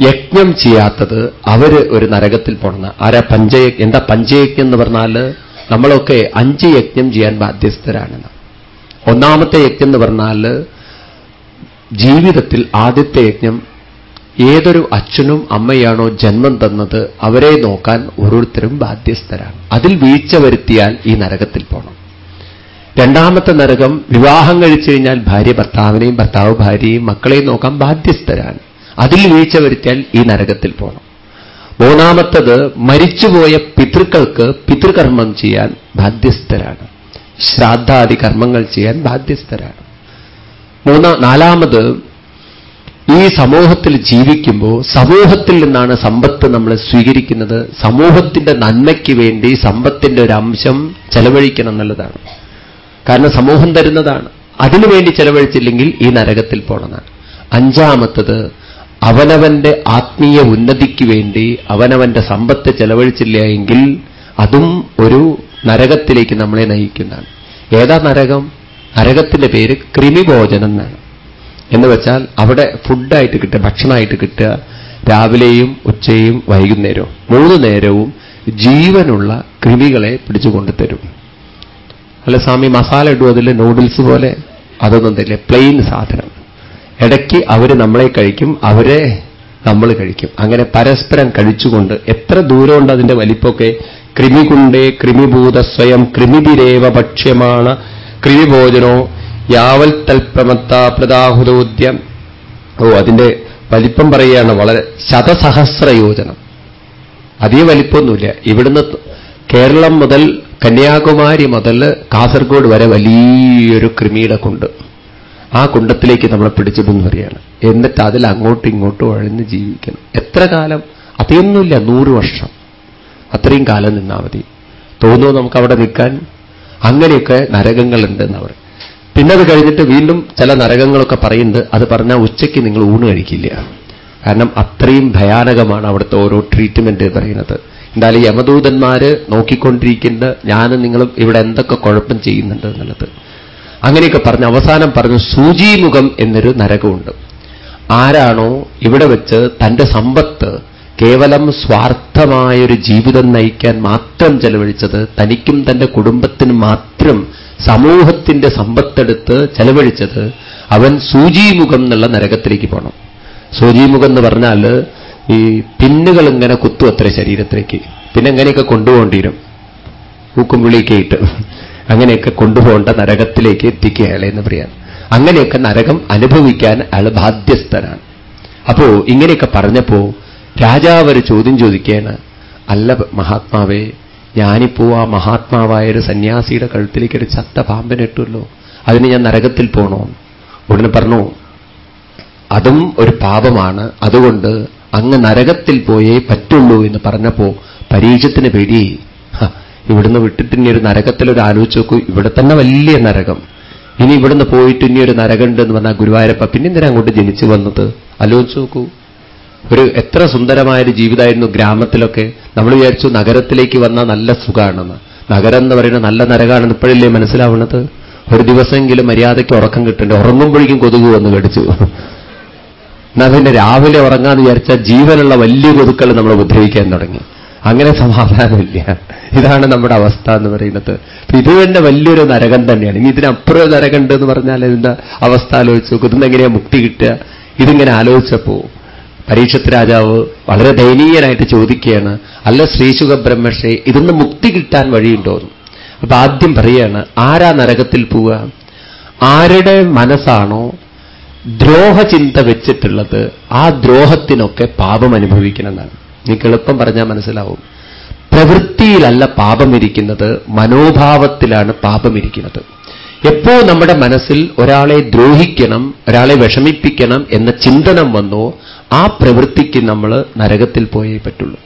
യജ്ഞം ചെയ്യാത്തത് അവർ ഒരു നരകത്തിൽ പോണെന്ന് ആരാ പഞ്ചയ എന്താ പഞ്ചയജ്ഞം എന്ന് പറഞ്ഞാൽ നമ്മളൊക്കെ അഞ്ച് യജ്ഞം ചെയ്യാൻ ബാധ്യസ്ഥരാണെന്ന്. ഒന്നാമത്തെ യജ്ഞം എന്ന് പറഞ്ഞാൽ ജീവിതത്തിൽ ആദ്യത്തെ യജ്ഞം ഏതൊരു അച്ഛനും അമ്മയാണോ ജന്മം തന്നത് അവരെ നോക്കാൻ ഓരോരുത്തരും ബാധ്യസ്ഥരാണ്. അതിൽ വീഴ്ച വരുത്തിയാൽ ഈ നരകത്തിൽ പോകണം രണ്ടാമത്തെ നരകം വിവാഹം കഴിച്ചു കഴിഞ്ഞാൽ ഭാര്യ ഭർത്താവിനെയും ഭർത്താവ് ഭാര്യയും മക്കളെയും നോക്കാൻ ബാധ്യസ്ഥരാണ്. അതിൽ വീഴ്ച വരുത്തിയാൽ ഈ നരകത്തിൽ പോകണം മൂന്നാമത്തത് മരിച്ചുപോയ പിതൃക്കൾക്ക് പിതൃകർമ്മം ചെയ്യാൻ ബാധ്യസ്ഥരാണ്. ശ്രാദ്ധാദി കർമ്മങ്ങൾ ചെയ്യാൻ ബാധ്യസ്ഥരാണ്. മൂന്നാ നാലാമത് ഈ സമൂഹത്തിൽ ജീവിക്കുമ്പോൾ സമൂഹത്തിൽ നിന്നാണ് സമ്പത്ത് നമ്മൾ സ്വീകരിക്കുന്നത്. സമൂഹത്തിന്റെ നന്മയ്ക്ക് വേണ്ടി സമ്പത്തിന്റെ ഒരു അംശം ചെലവഴിക്കണം എന്നുള്ളതാണ്. കാരണം സമൂഹം തരുന്നതാണ്. അതിനുവേണ്ടി ചെലവഴിച്ചില്ലെങ്കിൽ ഈ നരകത്തിൽ പോണതാണ്. അഞ്ചാമത്തത് അവനവന്റെ ആത്മീയ ഉന്നതിക്ക് വേണ്ടി അവനവന്റെ സമ്പത്ത് ചെലവഴിച്ചില്ല എങ്കിൽ അതും ഒരു നരകത്തിലേക്ക് നമ്മളെ നയിക്കുന്നതാണ്. ഏതാ നരകം? നരകത്തിന്റെ പേര് കൃമിഭോജനം എന്നാണ്. എന്ന് വെച്ചാൽ അവിടെ ഫുഡായിട്ട് കിട്ടുക ഭക്ഷണമായിട്ട് കിട്ടുക. രാവിലെയും ഉച്ചയും വൈകുന്നേരവും മൂന്ന് നേരവും ജീവനുള്ള കൃമികളെ പിടിച്ചു കൊണ്ടുതരും. അല്ല സ്വാമി മസാല ഇടും അതിൽ നൂഡിൽസ് പോലെ? അതൊന്നും തരില്ല. പ്ലെയിൻ സാധനം. ഇടയ്ക്ക് അവർ നമ്മളെ കഴിക്കും അവരെ നമ്മൾ കഴിക്കും. അങ്ങനെ പരസ്പരം കഴിച്ചുകൊണ്ട് എത്ര ദൂരമുണ്ട് അതിന്റെ വലിപ്പമൊക്കെ? കൃമികുണ്ടേ കൃമിഭൂത സ്വയം കൃമിതിരേവ ഭക്ഷ്യമാണ്. കൃമിഭോജനോ യാവൽ തൽപ്രമത്ത പ്രദാഹുതോദ്യം ഓ അതിന്റെ വലിപ്പം പറയുകയാണ് വളരെ ശതസഹസ്ര യോജനം. അധികം വലിപ്പമൊന്നുമില്ല. ഇവിടുന്ന് കേരളം മുതൽ കന്യാകുമാരി മുതൽ കാസർഗോഡ് വരെ വലിയൊരു കൃമിയുടെ കുണ്ട്. ആ കുണ്ടത്തിലേക്ക് നമ്മളെ പിടിച്ചിടുന്നു പറയാണ് എന്നിട്ട് അതിൽ അങ്ങോട്ടും ഇങ്ങോട്ടും അഴിഞ്ഞ് ജീവിക്കണം. എത്ര കാലം? അതൊന്നുമില്ല നൂറ് വർഷം. അത്രയും കാലം നിന്നാൽ മതി. തോന്നുന്നു നമുക്ക് അവിടെ നിൽക്കാൻ അങ്ങനെയൊക്കെ നരകങ്ങളുണ്ട് എന്ന് പറയും പിന്നെ അത് കഴിഞ്ഞിട്ട് വീണ്ടും ചില നരകങ്ങളൊക്കെ പറയുന്നുണ്ട്. അത് പറഞ്ഞാൽ ഉച്ചയ്ക്ക് നിങ്ങൾ ഊണ് കഴിക്കില്ല. കാരണം അത്രയും ഭയാനകമാണ് അവിടുത്തെ ഓരോ ട്രീറ്റ്മെന്റ് പറയുന്നത്. എന്തായാലും യമദൂതന്മാര് നോക്കിക്കൊണ്ടിരിക്കുന്ന ഞാനും നിങ്ങളും ഇവിടെ എന്തൊക്കെ കുഴപ്പം ചെയ്യുന്നുണ്ട് എന്നുള്ളത്. അങ്ങനെയൊക്കെ പറഞ്ഞ് അവസാനം പറഞ്ഞു സൂചിമുഖം എന്നൊരു നരകമുണ്ട്. ആരാണോ ഇവിടെ വെച്ച് തന്റെ സമ്പത്ത് കേവലം സ്വാർത്ഥമായൊരു ജീവിതം നയിക്കാൻ മാത്രം ചെലവഴിച്ചത് തനിക്കും തന്റെ കുടുംബത്തിനും മാത്രം സമൂഹത്തിന്റെ സമ്പത്തെടുത്ത് ചെലവഴിച്ചത് അവൻ സൂചിമുഖം എന്നുള്ള നരകത്തിലേക്ക് പോകണം സൂചിമുഖം എന്ന് പറഞ്ഞാൽ ഈ പിന്നുകൾ ഇങ്ങനെ കുത്തു അത്ര ശരീരത്തിലേക്ക്. പിന്നെ എങ്ങനെയൊക്കെ കൊണ്ടുപോകേണ്ടി വരും ഊക്കുംവിളിയൊക്കെ ഇട്ട് അങ്ങനെയൊക്കെ കൊണ്ടുപോകേണ്ട നരകത്തിലേക്ക് എത്തിക്കുക അയാളെ എന്ന് പറയാം അങ്ങനെയൊക്കെ നരകം അനുഭവിക്കാൻ അയാൾ ബാധ്യസ്ഥനാണ്. അപ്പോ ഇങ്ങനെയൊക്കെ പറഞ്ഞപ്പോ രാജാവ് ഒരു ചോദ്യം ചോദിക്കുകയാണ് അല്ല മഹാത്മാവേ ഞാനിപ്പോ ആ മഹാത്മാവായ ഒരു സന്യാസിയുടെ കഴുത്തിലേക്ക് ഒരു ചത്ത പാമ്പിനിട്ടുമല്ലോ അതിന് ഞാൻ നരകത്തിൽ പോണോ? ഉടനെ പറഞ്ഞു അതും ഒരു പാപമാണ്. അതുകൊണ്ട് അങ്ങ് നരകത്തിൽ പോയേ പറ്റുള്ളൂ എന്ന് പറഞ്ഞപ്പോ പരീക്ഷത്തിന് പേടി. ഇവിടുന്ന് വിട്ടിട്ട് ഇനി ഒരു നരകത്തിലൊരു ആലോചിച്ച് നോക്കൂ. ഇവിടെ തന്നെ വലിയ നരകം. ഇനി ഇവിടുന്ന് പോയിട്ട് ഇനി ഒരു നരകമുണ്ട് എന്ന് പറഞ്ഞാൽ ഗുരുവായൂരപ്പ പിന്നെ എന്തിനാ അങ്ങോട്ട് ജനിച്ചു വന്നത്? ആലോചിച്ച് നോക്കൂ. ഒരു എത്ര സുന്ദരമായൊരു ജീവിതമായിരുന്നു ഗ്രാമത്തിലൊക്കെ. നമ്മൾ വിചാരിച്ചു നഗരത്തിലേക്ക് വന്നാൽ നല്ല സുഖമാണെന്ന് നഗരം എന്ന് പറയുന്നത് നല്ല നരകമാണെന്ന് ഇപ്പോഴല്ലേ മനസ്സിലാവുന്നത്? ഒരു ദിവസമെങ്കിലും മര്യാദയ്ക്ക് ഉറക്കം കിട്ടണ്ടേ? ഉറങ്ങുമ്പോഴേക്കും കൊതുക് വന്ന് കടിച്ചു. എന്നാൽ പിന്നെ രാവിലെ ഉറങ്ങാന്ന് വിചാരിച്ചാൽ ജീവനുള്ള വലിയ കൊതുക്കൾ നമ്മൾ ഉപദ്രവിക്കാൻ തുടങ്ങി. അങ്ങനെ സമാധാനമില്ല. ഇതാണ് നമ്മുടെ അവസ്ഥ എന്ന് പറയുന്നത്. ഇത് തന്നെ വലിയൊരു നരകം തന്നെയാണ്. ഇനി ഇതിനപ്പുറം നരകമുണ്ട് എന്ന് പറഞ്ഞാൽ ഇതിന്റെ അവസ്ഥ ആലോചിച്ച് നോക്കും. ഇതിന് എങ്ങനെയാ മുക്തി കിട്ടുക? ഇതിങ്ങനെ ആലോചിച്ചപ്പോ പരീക്ഷത്ത് രാജാവ് വളരെ ദയനീയനായിട്ട് ചോദിക്കുകയാണ് അല്ല ശ്രീശുഖ ബ്രഹ്മഷേ ഇതിന്ന് മുക്തി കിട്ടാൻ വഴിയുണ്ടോ അപ്പൊ ആദ്യം പറയാണ് ആരാ നരകത്തിൽ പോവുക? ആരുടെ മനസ്സാണോ ദ്രോഹചിന്ത വെച്ചിട്ടുള്ളത് ആ ദ്രോഹത്തിനൊക്കെ പാപം അനുഭവിക്കണമെന്നാണ് നിങ്ങൾക്ക് എളുപ്പം പറഞ്ഞാൽ മനസ്സിലാവും. പ്രവൃത്തിയിലല്ല പാപമിരിക്കുന്നത് മനോഭാവത്തിലാണ് പാപമിരിക്കുന്നത്. എപ്പോ നമ്മുടെ മനസ്സിൽ ഒരാളെ ദ്രോഹിക്കണം ഒരാളെ വിഷമിപ്പിക്കണം എന്ന ചിന്തനം വന്നോ ആ പ്രവൃത്തിക്ക് നമ്മൾ നരകത്തിൽ പോയേ പറ്റുള്ളൂ.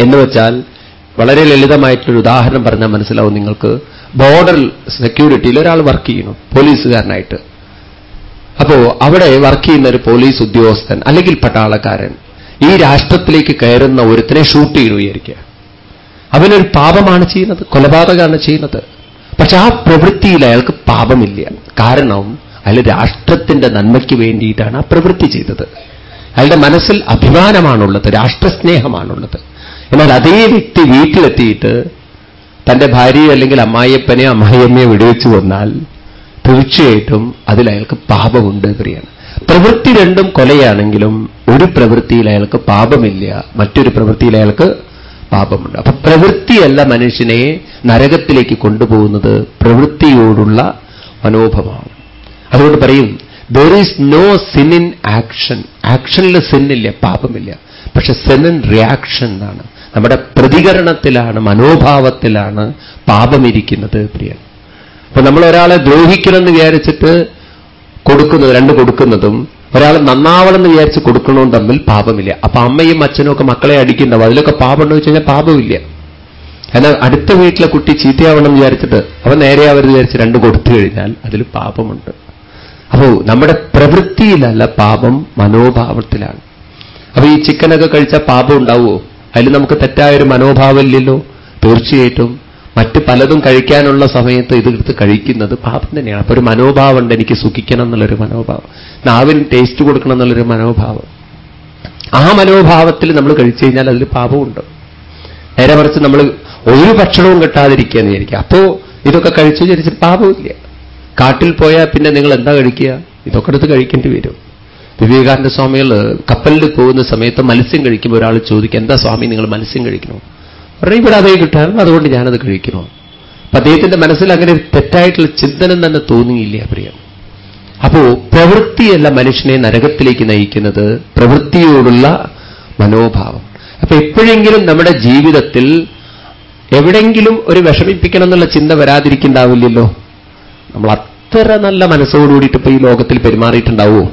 എന്ന് വെച്ചാൽ വളരെ ലളിതമായിട്ടൊരു ഉദാഹരണം പറഞ്ഞാൽ മനസ്സിലാവും നിങ്ങൾക്ക്. ബോർഡർ സെക്യൂരിറ്റിയിൽ ഒരാൾ വർക്ക് ചെയ്യുന്നു പോലീസുകാരനായിട്ട്. അപ്പോ അവിടെ വർക്ക് ചെയ്യുന്ന ഒരു പോലീസ് ഉദ്യോഗസ്ഥൻ അല്ലെങ്കിൽ പട്ടാളക്കാരൻ ഈ രാഷ്ട്രത്തിലേക്ക് കയറുന്ന ഒരുത്തിനെ ഷൂട്ട് ചെയ്തു വിചാരിക്കുക. അവനൊരു പാപമാണ് ചെയ്യുന്നത് കൊലപാതകമാണ് ചെയ്യുന്നത്. പക്ഷെ ആ പ്രവൃത്തിയിൽ അയാൾക്ക് പാപമില്ല. കാരണം അയാൾ രാഷ്ട്രത്തിന്റെ നന്മയ്ക്ക് വേണ്ടിയിട്ടാണ് ആ പ്രവൃത്തി ചെയ്തത്. അയാളുടെ മനസ്സിൽ അഭിമാനമാണുള്ളത് രാഷ്ട്രസ്നേഹമാണുള്ളത്. എന്നാൽ അതേ വ്യക്തി വീട്ടിലെത്തിയിട്ട് തന്റെ ഭാര്യയെ അല്ലെങ്കിൽ അമ്മായിയപ്പനെ അമ്മായിയമ്മയെ വിടുവെച്ചു വന്നാൽ തീർച്ചയായിട്ടും അതിൽ അയാൾക്ക് പാപമുണ്ട് പ്രിയാണ് പ്രവൃത്തി രണ്ടും കൊലയാണെങ്കിലും ഒരു പ്രവൃത്തിയിൽ അയാൾക്ക് പാപമില്ല മറ്റൊരു പ്രവൃത്തിയിൽ അയാൾക്ക് പാപമുണ്ട്. അപ്പൊ പ്രവൃത്തിയല്ല മനുഷ്യനെ നരകത്തിലേക്ക് കൊണ്ടുപോകുന്നത് പ്രവൃത്തിയോടുള്ള മനോഭവമാണ്. അതുകൊണ്ട് പറയും there is no sin in action ആക്ഷനിൽ സിന്നില്ല പാപമില്ല. പക്ഷെ സിൻ ഇൻ റിയാക്ഷൻ എന്നാണ്. നമ്മുടെ പ്രതികരണത്തിലാണ് മനോഭാവത്തിലാണ് പാപമിരിക്കുന്നത് പ്രിയൻ. അപ്പൊ നമ്മൾ ഒരാളെ ദ്രോഹിക്കണമെന്ന് വിചാരിച്ചിട്ട് കൊടുക്കുന്നത് രണ്ട് കൊടുക്കുന്നതും ഒരാൾ നന്നാവണമെന്ന് വിചാരിച്ച് കൊടുക്കണവും തമ്മിൽ പാപമില്ല. അപ്പൊ അമ്മയും അച്ഛനും ഒക്കെ മക്കളെ അടിക്കുന്നുണ്ടാവും. അതിലൊക്കെ പാപമുണ്ടോ വെച്ച് കഴിഞ്ഞാൽ പാപമില്ല. എന്നാൽ അടുത്ത വീട്ടിലെ കുട്ടി ചീത്തയാവണം വിചാരിച്ചിട്ട് അവൻ നേരെ അവർ വിചാരിച്ച് രണ്ട് കൊടുത്തു കഴിഞ്ഞാൽ അതിൽ പാപമുണ്ട്. അപ്പോ നമ്മുടെ പ്രവൃത്തിയിലല്ല പാപം മനോഭാവത്തിലാണ്. അപ്പൊ ഈ ചിക്കനൊക്കെ കഴിച്ചാൽ പാപം ഉണ്ടാവുമോ? അതിൽ നമുക്ക് തെറ്റായൊരു മനോഭാവം ഇല്ലല്ലോ. തീർച്ചയായിട്ടും മറ്റ് പലതും കഴിക്കാനുള്ള സമയത്ത് ഇതെടുത്ത് കഴിക്കുന്നത് പാപം തന്നെയാണ്. അപ്പൊ ഒരു മനോഭാവം ഉണ്ട് എനിക്ക് സുഖിക്കണം എന്നുള്ളൊരു മനോഭാവം. നാവിന് ടേസ്റ്റ് കൊടുക്കണം എന്നുള്ളൊരു മനോഭാവം. ആ മനോഭാവത്തിൽ നമ്മൾ കഴിച്ചു കഴിഞ്ഞാൽ അതിൽ പാപമുണ്ട്. നേരെ മറിച്ച് നമ്മൾ ഒരു ഭക്ഷണവും കിട്ടാതിരിക്കുക എന്ന് വിചാരിക്കുക. അപ്പോ ഇതൊക്കെ കഴിച്ചു വിചാരിച്ചിട്ട് പാപമില്ല. കാട്ടിൽ പോയാൽ പിന്നെ നിങ്ങൾ എന്താ കഴിക്കുക? ഇതൊക്കെ എടുത്ത് കഴിക്കേണ്ടി വരും. വിവേകാനന്ദ സ്വാമികൾ കപ്പലിൽ പോകുന്ന സമയത്ത് മത്സ്യം കഴിക്കുമ്പോൾ ഒരാൾ ചോദിക്കുക എന്താ സ്വാമി നിങ്ങൾ മത്സ്യം കഴിക്കണോ പറയും ഇവിടെ അതേ കിട്ടാറുണ്ട്. അതുകൊണ്ട് ഞാനത് കഴിക്കുന്നു. അപ്പൊ അദ്ദേഹത്തിന്റെ മനസ്സിൽ അങ്ങനെ തെറ്റായിട്ടുള്ള ചിന്തനം തന്നെ തോന്നിയില്ല പ്രിയം. അപ്പോ പ്രവൃത്തിയല്ല മനുഷ്യനെ നരകത്തിലേക്ക് നയിക്കുന്നത്. പ്രവൃത്തിയോടുള്ള മനോഭാവം. അപ്പൊ എപ്പോഴെങ്കിലും നമ്മുടെ ജീവിതത്തിൽ എവിടെങ്കിലും ഒരു വിഷമിപ്പിക്കണം എന്നുള്ള ചിന്ത വരാതിരിക്കുന്നുണ്ടാവില്ലല്ലോ. നമ്മൾ അത്ര നല്ല മനസ്സോടുകൂടിയിട്ട് ഇപ്പൊ ഈ ലോകത്തിൽ പെരുമാറിയിട്ടുണ്ടാവുമോ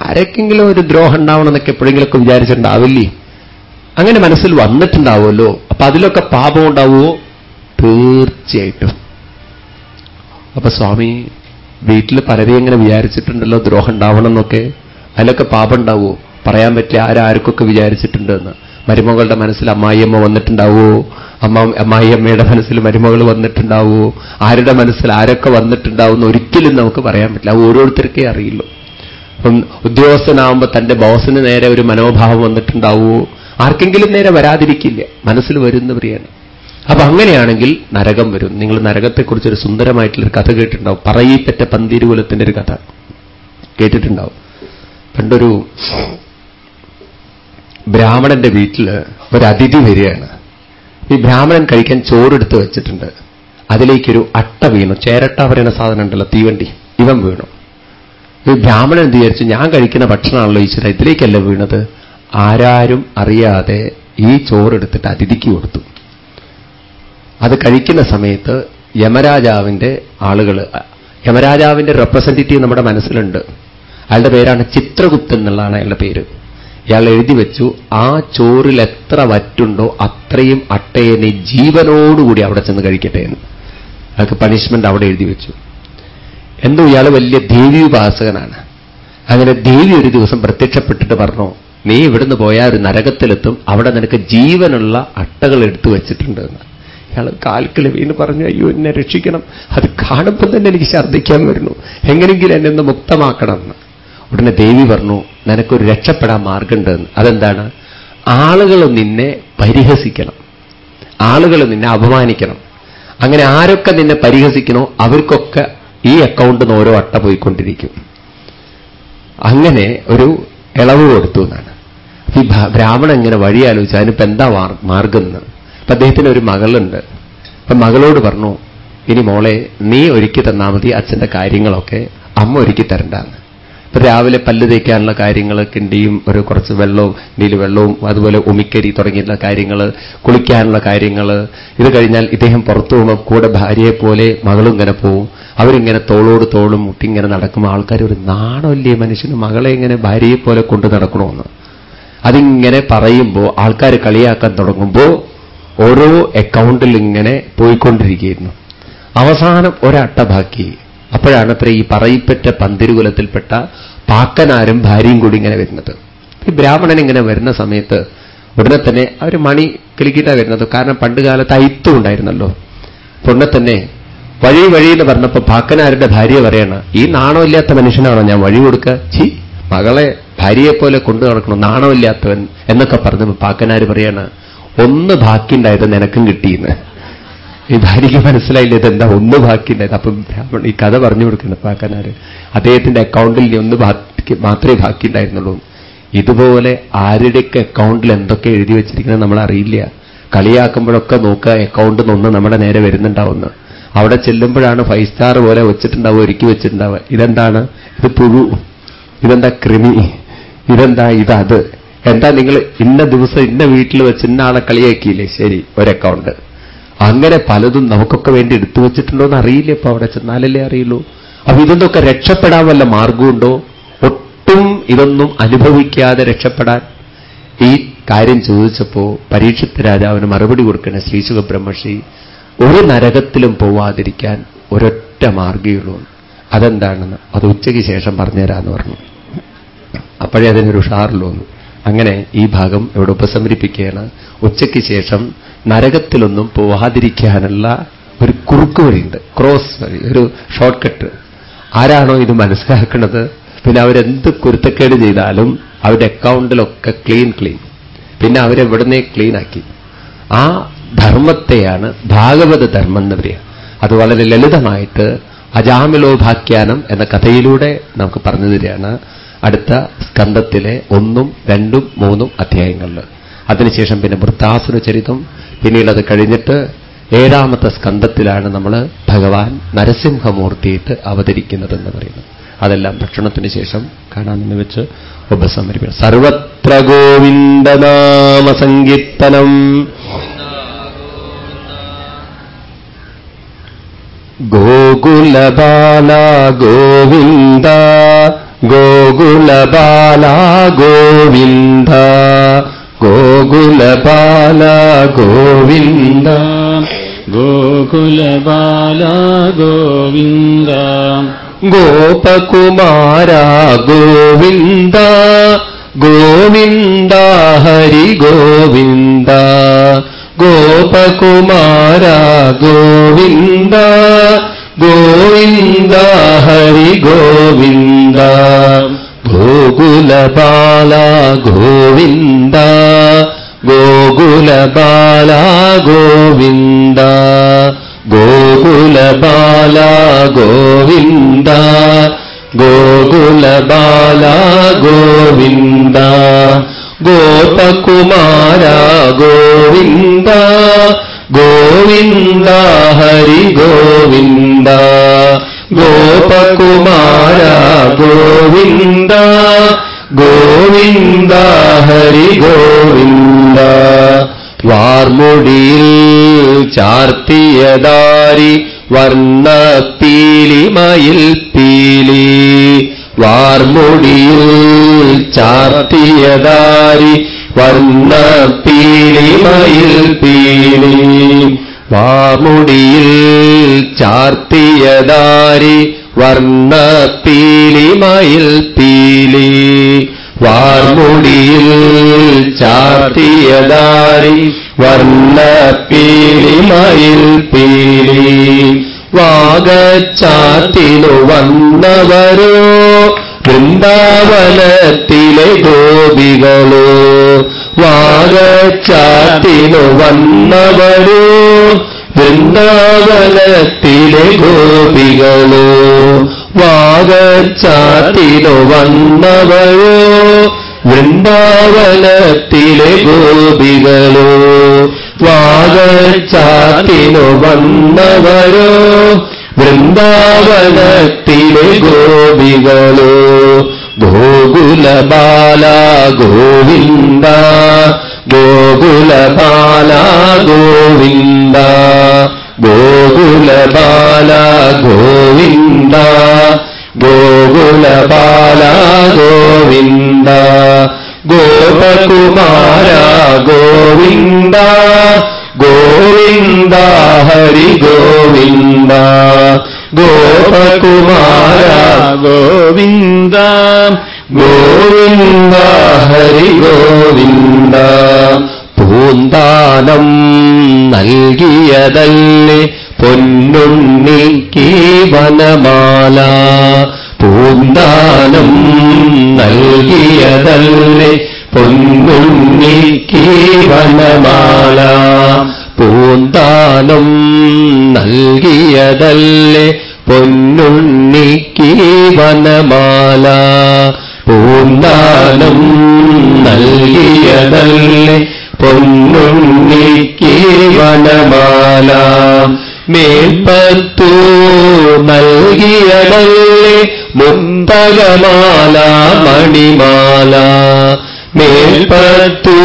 ആരൊക്കെങ്കിലും ഒരു ദ്രോഹം ഉണ്ടാവണം എന്നൊക്കെ എപ്പോഴെങ്കിലുമൊക്കെ വിചാരിച്ചിട്ടുണ്ടാവില്ലേ? അങ്ങനെ മനസ്സിൽ വന്നിട്ടുണ്ടാവുമല്ലോ. അപ്പൊ അതിലൊക്കെ പാപം ഉണ്ടാവുമോ? തീർച്ചയായിട്ടും. അപ്പൊ സ്വാമി വീട്ടിൽ പലരെയും ഇങ്ങനെ വിചാരിച്ചിട്ടുണ്ടല്ലോ ദ്രോഹം ഉണ്ടാവണം എന്നൊക്കെ. അതിലൊക്കെ പാപം ഉണ്ടാവുമോ? പറയാൻ പറ്റില്ല ആരാർക്കൊക്കെ വിചാരിച്ചിട്ടുണ്ടെന്ന്. മരുമകളുടെ മനസ്സിൽ അമ്മായിയമ്മ വന്നിട്ടുണ്ടാവോ അമ്മ അമ്മായിയമ്മയുടെ മനസ്സിൽ മരുമകൾ വന്നിട്ടുണ്ടാവോ ആരുടെ മനസ്സിൽ ആരൊക്കെ വന്നിട്ടുണ്ടാവും എന്ന് ഒരിക്കലും നമുക്ക് പറയാൻ പറ്റില്ല. ഓരോരുത്തർക്കേ അറിയുള്ളൂ. അപ്പം ഉദ്യോഗസ്ഥനാവുമ്പോൾ തന്റെ ബോസിന് നേരെ ഒരു മനോഭാവം വന്നിട്ടുണ്ടാവുമോ? ആർക്കെങ്കിലും നേരെ വരാതിരിക്കില്ല. മനസ്സിൽ വരുന്നവരെയാണ്. അപ്പൊ അങ്ങനെയാണെങ്കിൽ നരകം വരും. നിങ്ങൾ നരകത്തെക്കുറിച്ചൊരു സുന്ദരമായിട്ടുള്ളൊരു കഥ കേട്ടിട്ടുണ്ടാവും. പറയിപ്പറ്റ പന്തിരുകുലത്തിന്റെ ഒരു കഥ കേട്ടിട്ടുണ്ടാവും. പണ്ടൊരു ബ്രാഹ്മണന്റെ വീട്ടിൽ ഒരു അതിഥി വരികയാണ്. ഈ ബ്രാഹ്മണൻ കഴിക്കാൻ ചോറെടുത്ത് വെച്ചിട്ടുണ്ട്. അതിലേക്കൊരു അട്ട വീണു. ചേരട്ട പറയുന്ന സാധനം ഉണ്ടല്ലോ തീവണ്ടി. ഇവൻ വീണു. ഈ ബ്രാഹ്മണൻ വിചാരിച്ചു? ഞാൻ കഴിക്കുന്ന ഭക്ഷണമാണല്ലോ ഈശ്വര ഇതിലേക്കല്ല വീണത്? ആരാരും അറിയാതെ ഈ ചോറെടുത്തിട്ട് അതിഥിക്ക് കൊടുത്തു. അത് കഴിക്കുന്ന സമയത്ത് യമരാജാവിന്റെ ആളുകൾ യമരാജാവിന്റെ റെപ്രസെന്റേറ്റീവ് നമ്മുടെ മനസ്സിലുണ്ട്. അയാളുടെ പേരാണ് ചിത്രഗുപ്തൻ എന്നുള്ളതാണ് അയാളുടെ പേര്. ഇയാൾ എഴുതി വെച്ചു ആ ചോറിൽ എത്ര വറ്റുണ്ടോ അത്രയും അട്ടയനെ ജീവനോടുകൂടി അവിടെ ചെന്ന് കഴിക്കട്ടെ എന്ന്. അയാൾക്ക് പണിഷ്മെന്റ് അവിടെ എഴുതി വെച്ചു. എന്തോ ഇയാൾ വലിയ ദേവി ഉപാസകനാണ്. അങ്ങനെ ദേവി ഒരു ദിവസം പ്രത്യക്ഷപ്പെട്ടിട്ട് പറഞ്ഞു നീ ഇവിടുന്ന് പോയാൽ ഒരു നരകത്തിലെത്തും. അവിടെ നിനക്ക് ജീവനുള്ള അട്ടകൾ എടുത്തു വെച്ചിട്ടുണ്ട് എന്ന്. അയാൾ കാൽക്കിൽ വീണ് പറഞ്ഞു അയ്യോ എന്നെ രക്ഷിക്കണം. അത് കാണുമ്പോൾ തന്നെ എനിക്ക് ഛർദ്ദിക്കാൻ വരുന്നു. എങ്ങനെങ്കിലും എന്നെ ഒന്ന് മുക്തമാക്കണം എന്ന്. ഉടനെ ദേവി പറഞ്ഞു നിനക്കൊരു രക്ഷപ്പെടാൻ മാർഗമുണ്ടെന്ന് അതെന്താണ്? ആളുകൾ നിന്നെ പരിഹസിക്കണം. ആളുകൾ നിന്നെ അപമാനിക്കണം. അങ്ങനെ ആരൊക്കെ നിന്നെ പരിഹസിക്കണോ അവർക്കൊക്കെ ഈ അക്കൗണ്ടിൽ നിന്ന് ഓരോ അട്ട പോയിക്കൊണ്ടിരിക്കും. അങ്ങനെ ഒരു ഇളവ് കൊടുത്തു എന്നാണ്. ഈ ബ്രാഹ്മണൻ ഇങ്ങനെ വഴി ആലോചിച്ചു അതിനിപ്പോ എന്താ മാർഗം എന്ന്? അപ്പൊ അദ്ദേഹത്തിന് ഒരു മകളുണ്ട്. അപ്പൊ മകളോട് പറഞ്ഞു ഇനി മോളെ നീ ഒരുക്കി തന്നാൽ മതി അച്ഛന്റെ കാര്യങ്ങളൊക്കെ. അമ്മ ഒരുക്കി തരണ്ടെന്ന്. ഇപ്പൊ രാവിലെ പല്ല് തേക്കാനുള്ള കാര്യങ്ങൾ കിണ്ടിയും ഒരു കുറച്ച് വെള്ളവും നീൽ വെള്ളവും അതുപോലെ ഉമിക്കരി തുടങ്ങിയിട്ടുള്ള കാര്യങ്ങൾ കുളിക്കാനുള്ള കാര്യങ്ങൾ ഇത് കഴിഞ്ഞാൽ ഇദ്ദേഹം പുറത്തു പോകുമ്പോൾ കൂടെ ഭാര്യയെ പോലെ മകളും ഇങ്ങനെ പോവും. അവരിങ്ങനെ തോളോട് തോളും മുട്ടിങ്ങനെ നടക്കുമ്പോൾ ആൾക്കാർ ഒരു നാണമല്ലേ മനുഷ്യന് മകളെ ഇങ്ങനെ ഭാര്യയെ പോലെ കൊണ്ടു നടക്കണമെന്ന്. അതിങ്ങനെ പറയുമ്പോൾ ആൾക്കാർ കളിയാക്കാൻ തുടങ്ങുമ്പോൾ ഓരോ അക്കൗണ്ടിൽ ഇങ്ങനെ പോയിക്കൊണ്ടിരിക്കുകയായിരുന്നു അവസാനം ഒരട്ട ബാക്കി അപ്പോഴാണ് അത്ര ഈ പറയിപ്പറ്റ പന്തിരുകുലത്തിൽപ്പെട്ട പാക്കനാരും ഭാര്യയും കൂടി ഇങ്ങനെ വരുന്നത്. ഈ ബ്രാഹ്മണൻ ഇങ്ങനെ വരുന്ന സമയത്ത് ഉടനെ തന്നെ അവർ മണി കിളിക്കിട്ടാണ് വരുന്നത്. കാരണം പണ്ട് കാലത്ത് ഉണ്ടായിരുന്നല്ലോ. ഉടനെ തന്നെ വഴി വഴി എന്ന് പറഞ്ഞപ്പോ പാക്കനാരുടെ ഭാര്യ പറയണ ഈ നാണമില്ലാത്ത മനുഷ്യനാണോ ഞാൻ വഴി കൊടുക്കുക ചി മകളെ ഭാര്യയെപ്പോലെ കൊണ്ടു നടക്കണം നാണമില്ലാത്തവൻ എന്നൊക്കെ പറഞ്ഞപ്പോൾ പാക്കനാർ പറയാണ് ഒന്ന് ബാക്കിയുണ്ടായത് നിനക്കും കിട്ടിയെന്ന്. ഈ ഭാര്യയ്ക്ക് മനസ്സിലായില്ല ഇതെന്താ ഒന്ന് ബാക്കിയുണ്ടായത് അപ്പം ബ്രാഹ്മൺ ഈ കഥ പറഞ്ഞു കൊടുക്കുന്നത് പാക്കനാർ അദ്ദേഹത്തിന്റെ അക്കൗണ്ടിൽ ഒന്ന് ബാക്കി മാത്രമേ ബാക്കിയുണ്ടായിരുന്നുള്ളൂ ഇതുപോലെ ആരുടെയൊക്കെ അക്കൗണ്ടിൽ എന്തൊക്കെ എഴുതി വെച്ചിരിക്കുന്നത് നമ്മൾ അറിയില്ല കളിയാക്കുമ്പോഴൊക്കെ നോക്കുക അക്കൗണ്ടിൽ നിന്ന് നമ്മുടെ നേരെ വരുന്നുണ്ടാവുന്നു അവിടെ ചെല്ലുമ്പോഴാണ് ഫൈവ് സ്റ്റാർ പോലെ വെച്ചിട്ടുണ്ടാവുക ഒരുക്കി വെച്ചിട്ടുണ്ടാവുക. ഇതെന്താണ്? ഇത് പുഴു. ഇതെന്താ കൃമി? ഇതെന്താ ഇതത് എന്താ നിങ്ങൾ ഇന്ന ദിവസം ഇന്ന വീട്ടിൽ വെച്ച് ഇന്ന ആളെ കളിയാക്കിയില്ലേ? ശരി ഒരു അക്കൗണ്ട് അങ്ങനെ പലതും നമുക്കൊക്കെ വേണ്ടി എടുത്തു വെച്ചിട്ടുണ്ടോ എന്ന് അറിയില്ല ഇപ്പൊ അവിടെ ചെന്നാലല്ലേ അറിയുള്ളൂ. അപ്പൊ ഇതൊന്നൊക്കെ രക്ഷപ്പെടാൻ വല്ല മാർഗമുണ്ടോ? ഒട്ടും ഇതൊന്നും അനുഭവിക്കാതെ രക്ഷപ്പെടാൻ. ഈ കാര്യം ചോദിച്ചപ്പോ പരീക്ഷത്ത് രാജാവിന് മറുപടി കൊടുക്കണ ശ്രീശുഖ ബ്രഹ്മർഷി ഒരു നരകത്തിലും പോവാതിരിക്കാൻ ഒരൊറ്റ മാർഗീയുള്ളൂ അതെന്താണെന്ന് അത് ഉച്ചയ്ക്ക് ശേഷം പറഞ്ഞുതരാമെന്ന് പറഞ്ഞു. അപ്പോഴേ അതിനൊരു ഉഷാറിലൊന്നു അങ്ങനെ ഈ ഭാഗം ഇവിടെ ഉപസമരിപ്പിക്കുകയാണ്. ഉച്ചയ്ക്ക് ശേഷം നരകത്തിലൊന്നും പോവാതിരിക്കാനുള്ള ഒരു കുറുക്ക് വഴിയുണ്ട്. ക്രോസ് വഴി ഒരു ഷോർട്ട് കട്ട് ആരാണോ ഇത് മനസ്സിലാക്കുന്നത്? പിന്നെ അവരെന്ത് കുരുത്തക്കേട് ചെയ്താലും അവരുടെ അക്കൗണ്ടിലൊക്കെ ക്ലീൻ ക്ലീൻ. പിന്നെ അവരെവിടുന്നേ ക്ലീൻ ആക്കി ആ ധർമ്മത്തെയാണ് ഭാഗവത ധർമ്മം എന്ന് പറയുക. അത് വളരെ ലളിതമായിട്ട് അജാമിലോഭാഖ്യാനം എന്ന കഥയിലൂടെ നമുക്ക് പറഞ്ഞു തരികയാണ്. അടുത്ത സ്കന്ധത്തിലെ ഒന്നും രണ്ടും മൂന്നും അധ്യായങ്ങളിൽ. അതിനുശേഷം പിന്നെ വൃത്താസുര ചരിതം. പിന്നീട് അത് കഴിഞ്ഞിട്ട് ഏഴാമത്തെ സ്കന്ധത്തിലാണ് നമ്മൾ ഭഗവാൻ നരസിംഹമൂർത്തിയിട്ട് അവതരിക്കുന്നതെന്ന് പറയുന്നത്. അതെല്ലാം ഭക്ഷണത്തിന് ശേഷം കാണാമെന്ന് വെച്ച് ഉപസമരിപ്പിക്കണം സർവത്ര ഗോവിന്ദനാമ ഗോകുലബാല ഗോവിന്ദ ഗോകുലബാല ഗോവിന്ദ ഗോകുലബാല ഗോവിന്ദ ഗോകുലബാല ഗോവിന്ദ ഗോപകുമാര ഗോവിന്ദ ഗോവിന്ദ ഹരി ഗോവിന്ദ ഗോപകുമാര ഗോവിന്ദ ഗോവിന്ദ ഹരി ഗോവിന്ദ. ഗോകുലപാല ഗോവിന്ദ ഗോകുലപാല ഗോവിന്ദ. ഗോകുലപാല ഗോവിന്ദ ഗോകുലപാല ഗോവിന്ദ. ഗോപകുമാര ഗോവിന്ദ ഗോവിന്ദ ഹരി ഗോവിന്ദ. ഗോപകുമാര ഗോവിന്ദ ഗോവിന്ദ ഹരി ഗോവിന്ദ. വാർമുടിയിൽ ചാർത്തിയതാരി വർണപ്പീലിമയിൽ പീലി. വാർമുടിയിൽ ചാർത്തിയതാരി വർണപ്പീലിമയിൽ പീലി വാമുടിയിൽ ചാർത്തിയതാരി വർണപ്പീലിമയിൽ പീലി വാർമുടിയിൽ ചാർത്തിയതാരി വർണപ്പീലിമയിൽ പീലി. വാഗച്ചാത്തിനു വന്നവരോ? വൃന്ദാവനത്തിലെ ഗോപികളോ? വാഗച്ചാത്തിനു വന്നവരോ? വൃന്ദാവനത്തിലെ ഗോപികളോ? വാഗച്ചാത്തിനു വന്നവരോ? വൃന്ദാവനത്തിലെ ഗോപികളോ? വാഗച്ചാത്തിനു വന്നവരോ? വൃന്ദാവനത്തിലെ ഗോപികളോ? ഗോകുലബാല ഗോവിന്ദ ഗോകുലബാല ഗോവിന്ദ ഗോകുലബാല ഗോവിന്ദ ഗോകുലബാല ഗോവിന്ദ. ഗോപകുമാര ഗോവിന്ദ ഗോവിന്ദ ഹരി ഗോവിന്ദ. ഗോപകുമാര ഗോവിന്ദ ഗോവിന്ദ ഹരി ഗോവിന്ദ. പൂന്താനം നൽകിയതല്ലേ പൊന്നുണ്ണിക്ക് വനമാല പൂന്താനം നൽകിയതല്ലേ? പൊന്നുണ്ണിക്ക് വനമാല. പൂന്താനം നൽകിയതല്ലേ? പൊന്നുണ്ണിക്ക് വനമാല. പൂന്താനം നൽകിയതല്ലേ? പൊന്നുണ്ണിക്ക് വനമാല. മേൽപ്പത്തു നൽകിയതല്ലേ? മുന്തകമാല മണിമാല മേൽപ്പത്തു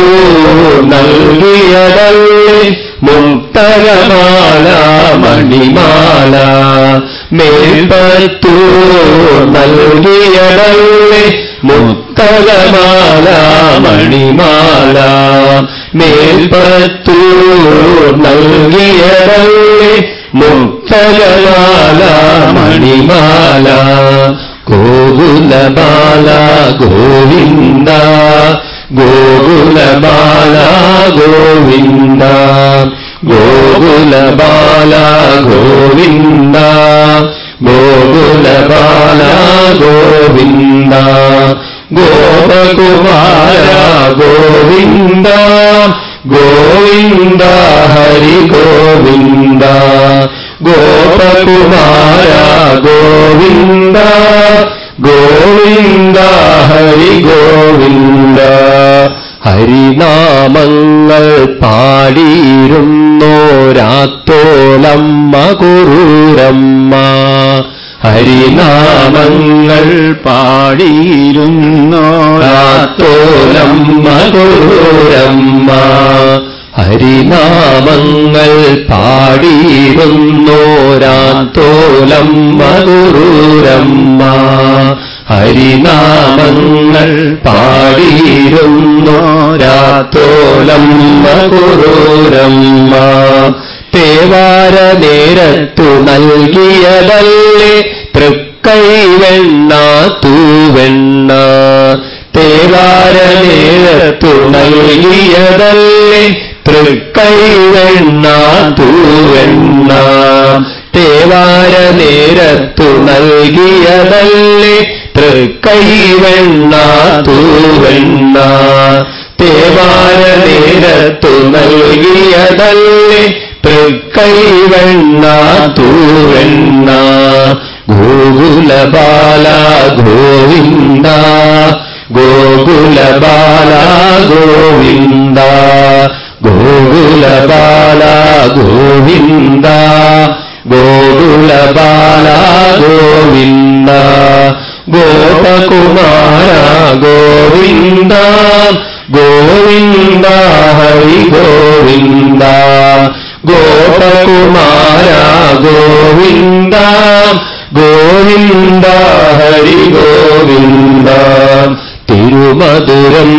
നൽകിയതല്ലേ? മുപ്പലമാല മണിമാല മേൽപ്പത്തു നൽകിയതല്ലേ? മുത്തലമാല മണിമാല മേൽപ്പത്തു നൽകിയതല്ലേ? മുക്തകമാല മണിമാല ഗോകുല ഗോകുലബാല ഗോവിന്ദ ഗോകുലബാല ഗോവിന്ദ ഗോകുലബാല ഗോവിന്ദ ഗോകുലബാല ഗോവിന്ദ ഗോപകുമാര ഗോവിന്ദ ഗോവിന്ദ ഹരി ഗോവിന്ദ. ഗോപകുമാര ഗോവിന്ദ. ഗോവിന്ദ ഹരി ഗോവിന്ദ. ഹരിനാമങ്ങൾ പാടിയിരുന്നോരാത്തോലമ്മ കുറൂരമ്മ ഹരിനാമങ്ങൾ പാടിയിരുന്നോരാത്തോലമ്മ കുറൂരമ്മ ഹരിനാമങ്ങൾ പാടിയിരുന്നോരാത്തോലമ്മ ഗുരൂരമ്മ ഹരിനാമങ്ങൾ പാടിയിരുന്നോരാത്തോലമ്മ കുറൂരമ്മ തേവാര നേരത്തു നൽകിയതല്ലേ തൃക്കൈവെണ്ണ തൂവെണ്ണ. തേവാര നേരത്തു നൽകിയതല്ലേ തൃക്കൈവെണ്ണ തൂവെണ്ണ. തേവാര നേരത്തു നൽകിയതല്ലേ തൃക്കൈവെണ്ണ തൂവെണ്ണ. തേവാര നേരത്തു നൽകിയതല്ലേ തൃക്കൈവെണ്ണ തൂവെണ്ണ ഗോകുലബാല ഗോവിന്ദ ഗോകുലബാല ഗോവിന്ദ ഗോകുലബാല ഗോവിന്ദ ഗോകുലബാല ഗോവിന്ദ ഗോപകുമാര ഗോവിന്ദ ഗോവിന്ദ ഹരി ഗോവിന്ദ ഗോപകുമാര ഗോവിന്ദ ഗോവിന്ദ ഹരി ഗോവിന്ദ. തിരുമധുരം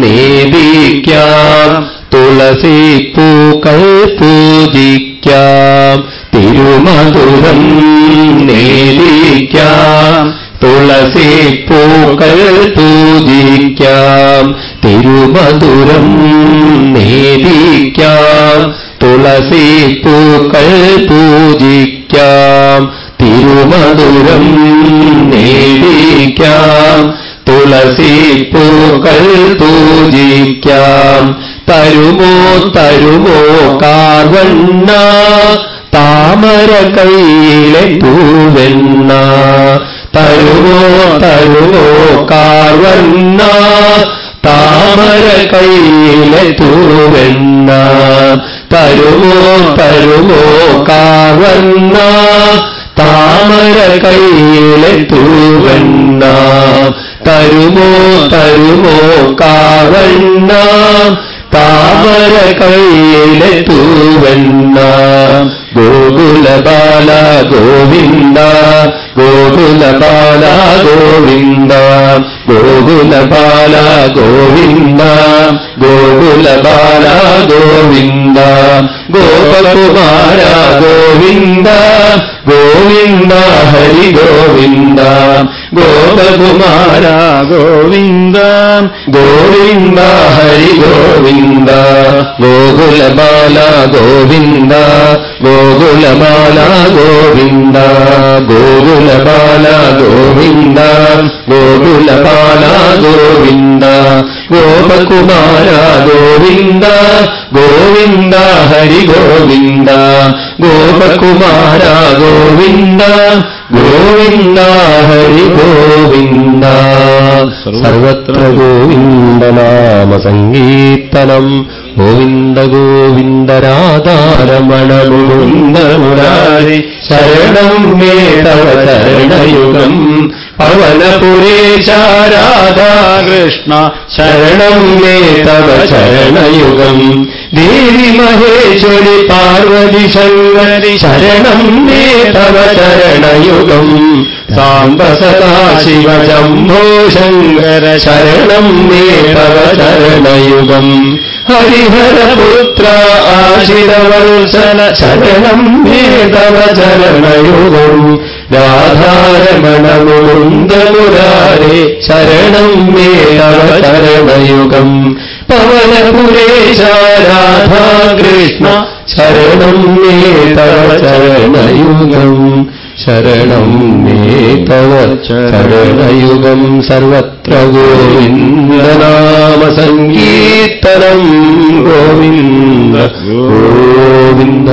നേദിക്കാം തുളസി പൂക്കൾ പൂജിക്കാം. തിരുമധുരം നേദിക്കാം തുളസി പൂക്കൾ പൂജിക്കാം. തിരുമധുരം നേദിക്കാം തുളസി പൂക്കൾ പൂജിക്കാം. തിരുമധുരം നേടിക്കാം. തുളസി പൂക്കൾ പൂജിക്കാം. തരുമോ തരുമോ കാർവണ്ണ. താമര കൈയിലെ പൂവെണ്ണ. തരുമോ തരുമോ കാർവണ്ണ. താമര കൈയിലെ തൂവെണ്ണ തരുമോ തരുമോ കാവന്ന താമര കയ്യിലെ തൂവണ്ണ തരുമോ തരുമോ കാവണ്ണ താമര കൈയിലെ ഗോകുല ബാല ഗോവിന്ദ ഗോകുല ബാല ഗോവിന്ദ. ഗോകുലബാല ഗോവിന്ദ ഗോകുലബാല ഗോവിന്ദ. ഗോപകുമാര ഗോവിന്ദ ഗോവിന്ദ ഹരി ഗോവിന്ദ. ഗോപകുമാര ഗോവിന്ദ ഗോവിന്ദ ഹരി ഗോവിന്ദ. ഗോകുലബാല ഗോവിന്ദ ഗോകുലബാല ഗോവിന്ദ. ഗോകുലബാല ഗോവിന്ദ ഗോകുലബാല ഗോവിന്ദ. ഗോപകുമാര ഗോവിന്ദ ഗോവിന്ദ ഹരി ഗോവിന്ദ. ഗോപകുമാര ഗോവിന്ദ ഗോവിന്ദ ഹരി ഗോവിന്ദ. സർവത്ര ഗോവിന്ദ നാമ സങ്കീർത്തനം ഗോവിന്ദ ഗോവിന്ദ രാധാരമണ ഗോവിന്ദ മുരാരി. ശരണം മേ തവ ചരണയുഗം പവനപുരേശ രാധാകൃഷ്ണ ശരണം മേ തവ ശരണയുഗം. ദേവി മഹേശ്വരി പാർവതി ശങ്കരി ശരണം മേ തവ ശരണയുഗം. സാംബ സദാ ശിവ ജംഭോ ശങ്കര ശരണം മേ തവ ശരണയുഗം. ഹരിഹരപുത്ര ആശിരവർശന ശരണം മേ തവ ചരണയുഗം രാധാരമണ മുകുന്ദ മുരാരേ ശരണം മേളവരണയുഗം പവനപുരേശാരാധാകൃഷ്ണ ശരണം മേ തവ ചരണയുഗം ശരണം മേതവ ചരണയുഗം സർവത്ര ഗോവിന്ദനാമസങ്കീർത്തനം ഗോവിന്ദ ഗോവിന്ദ.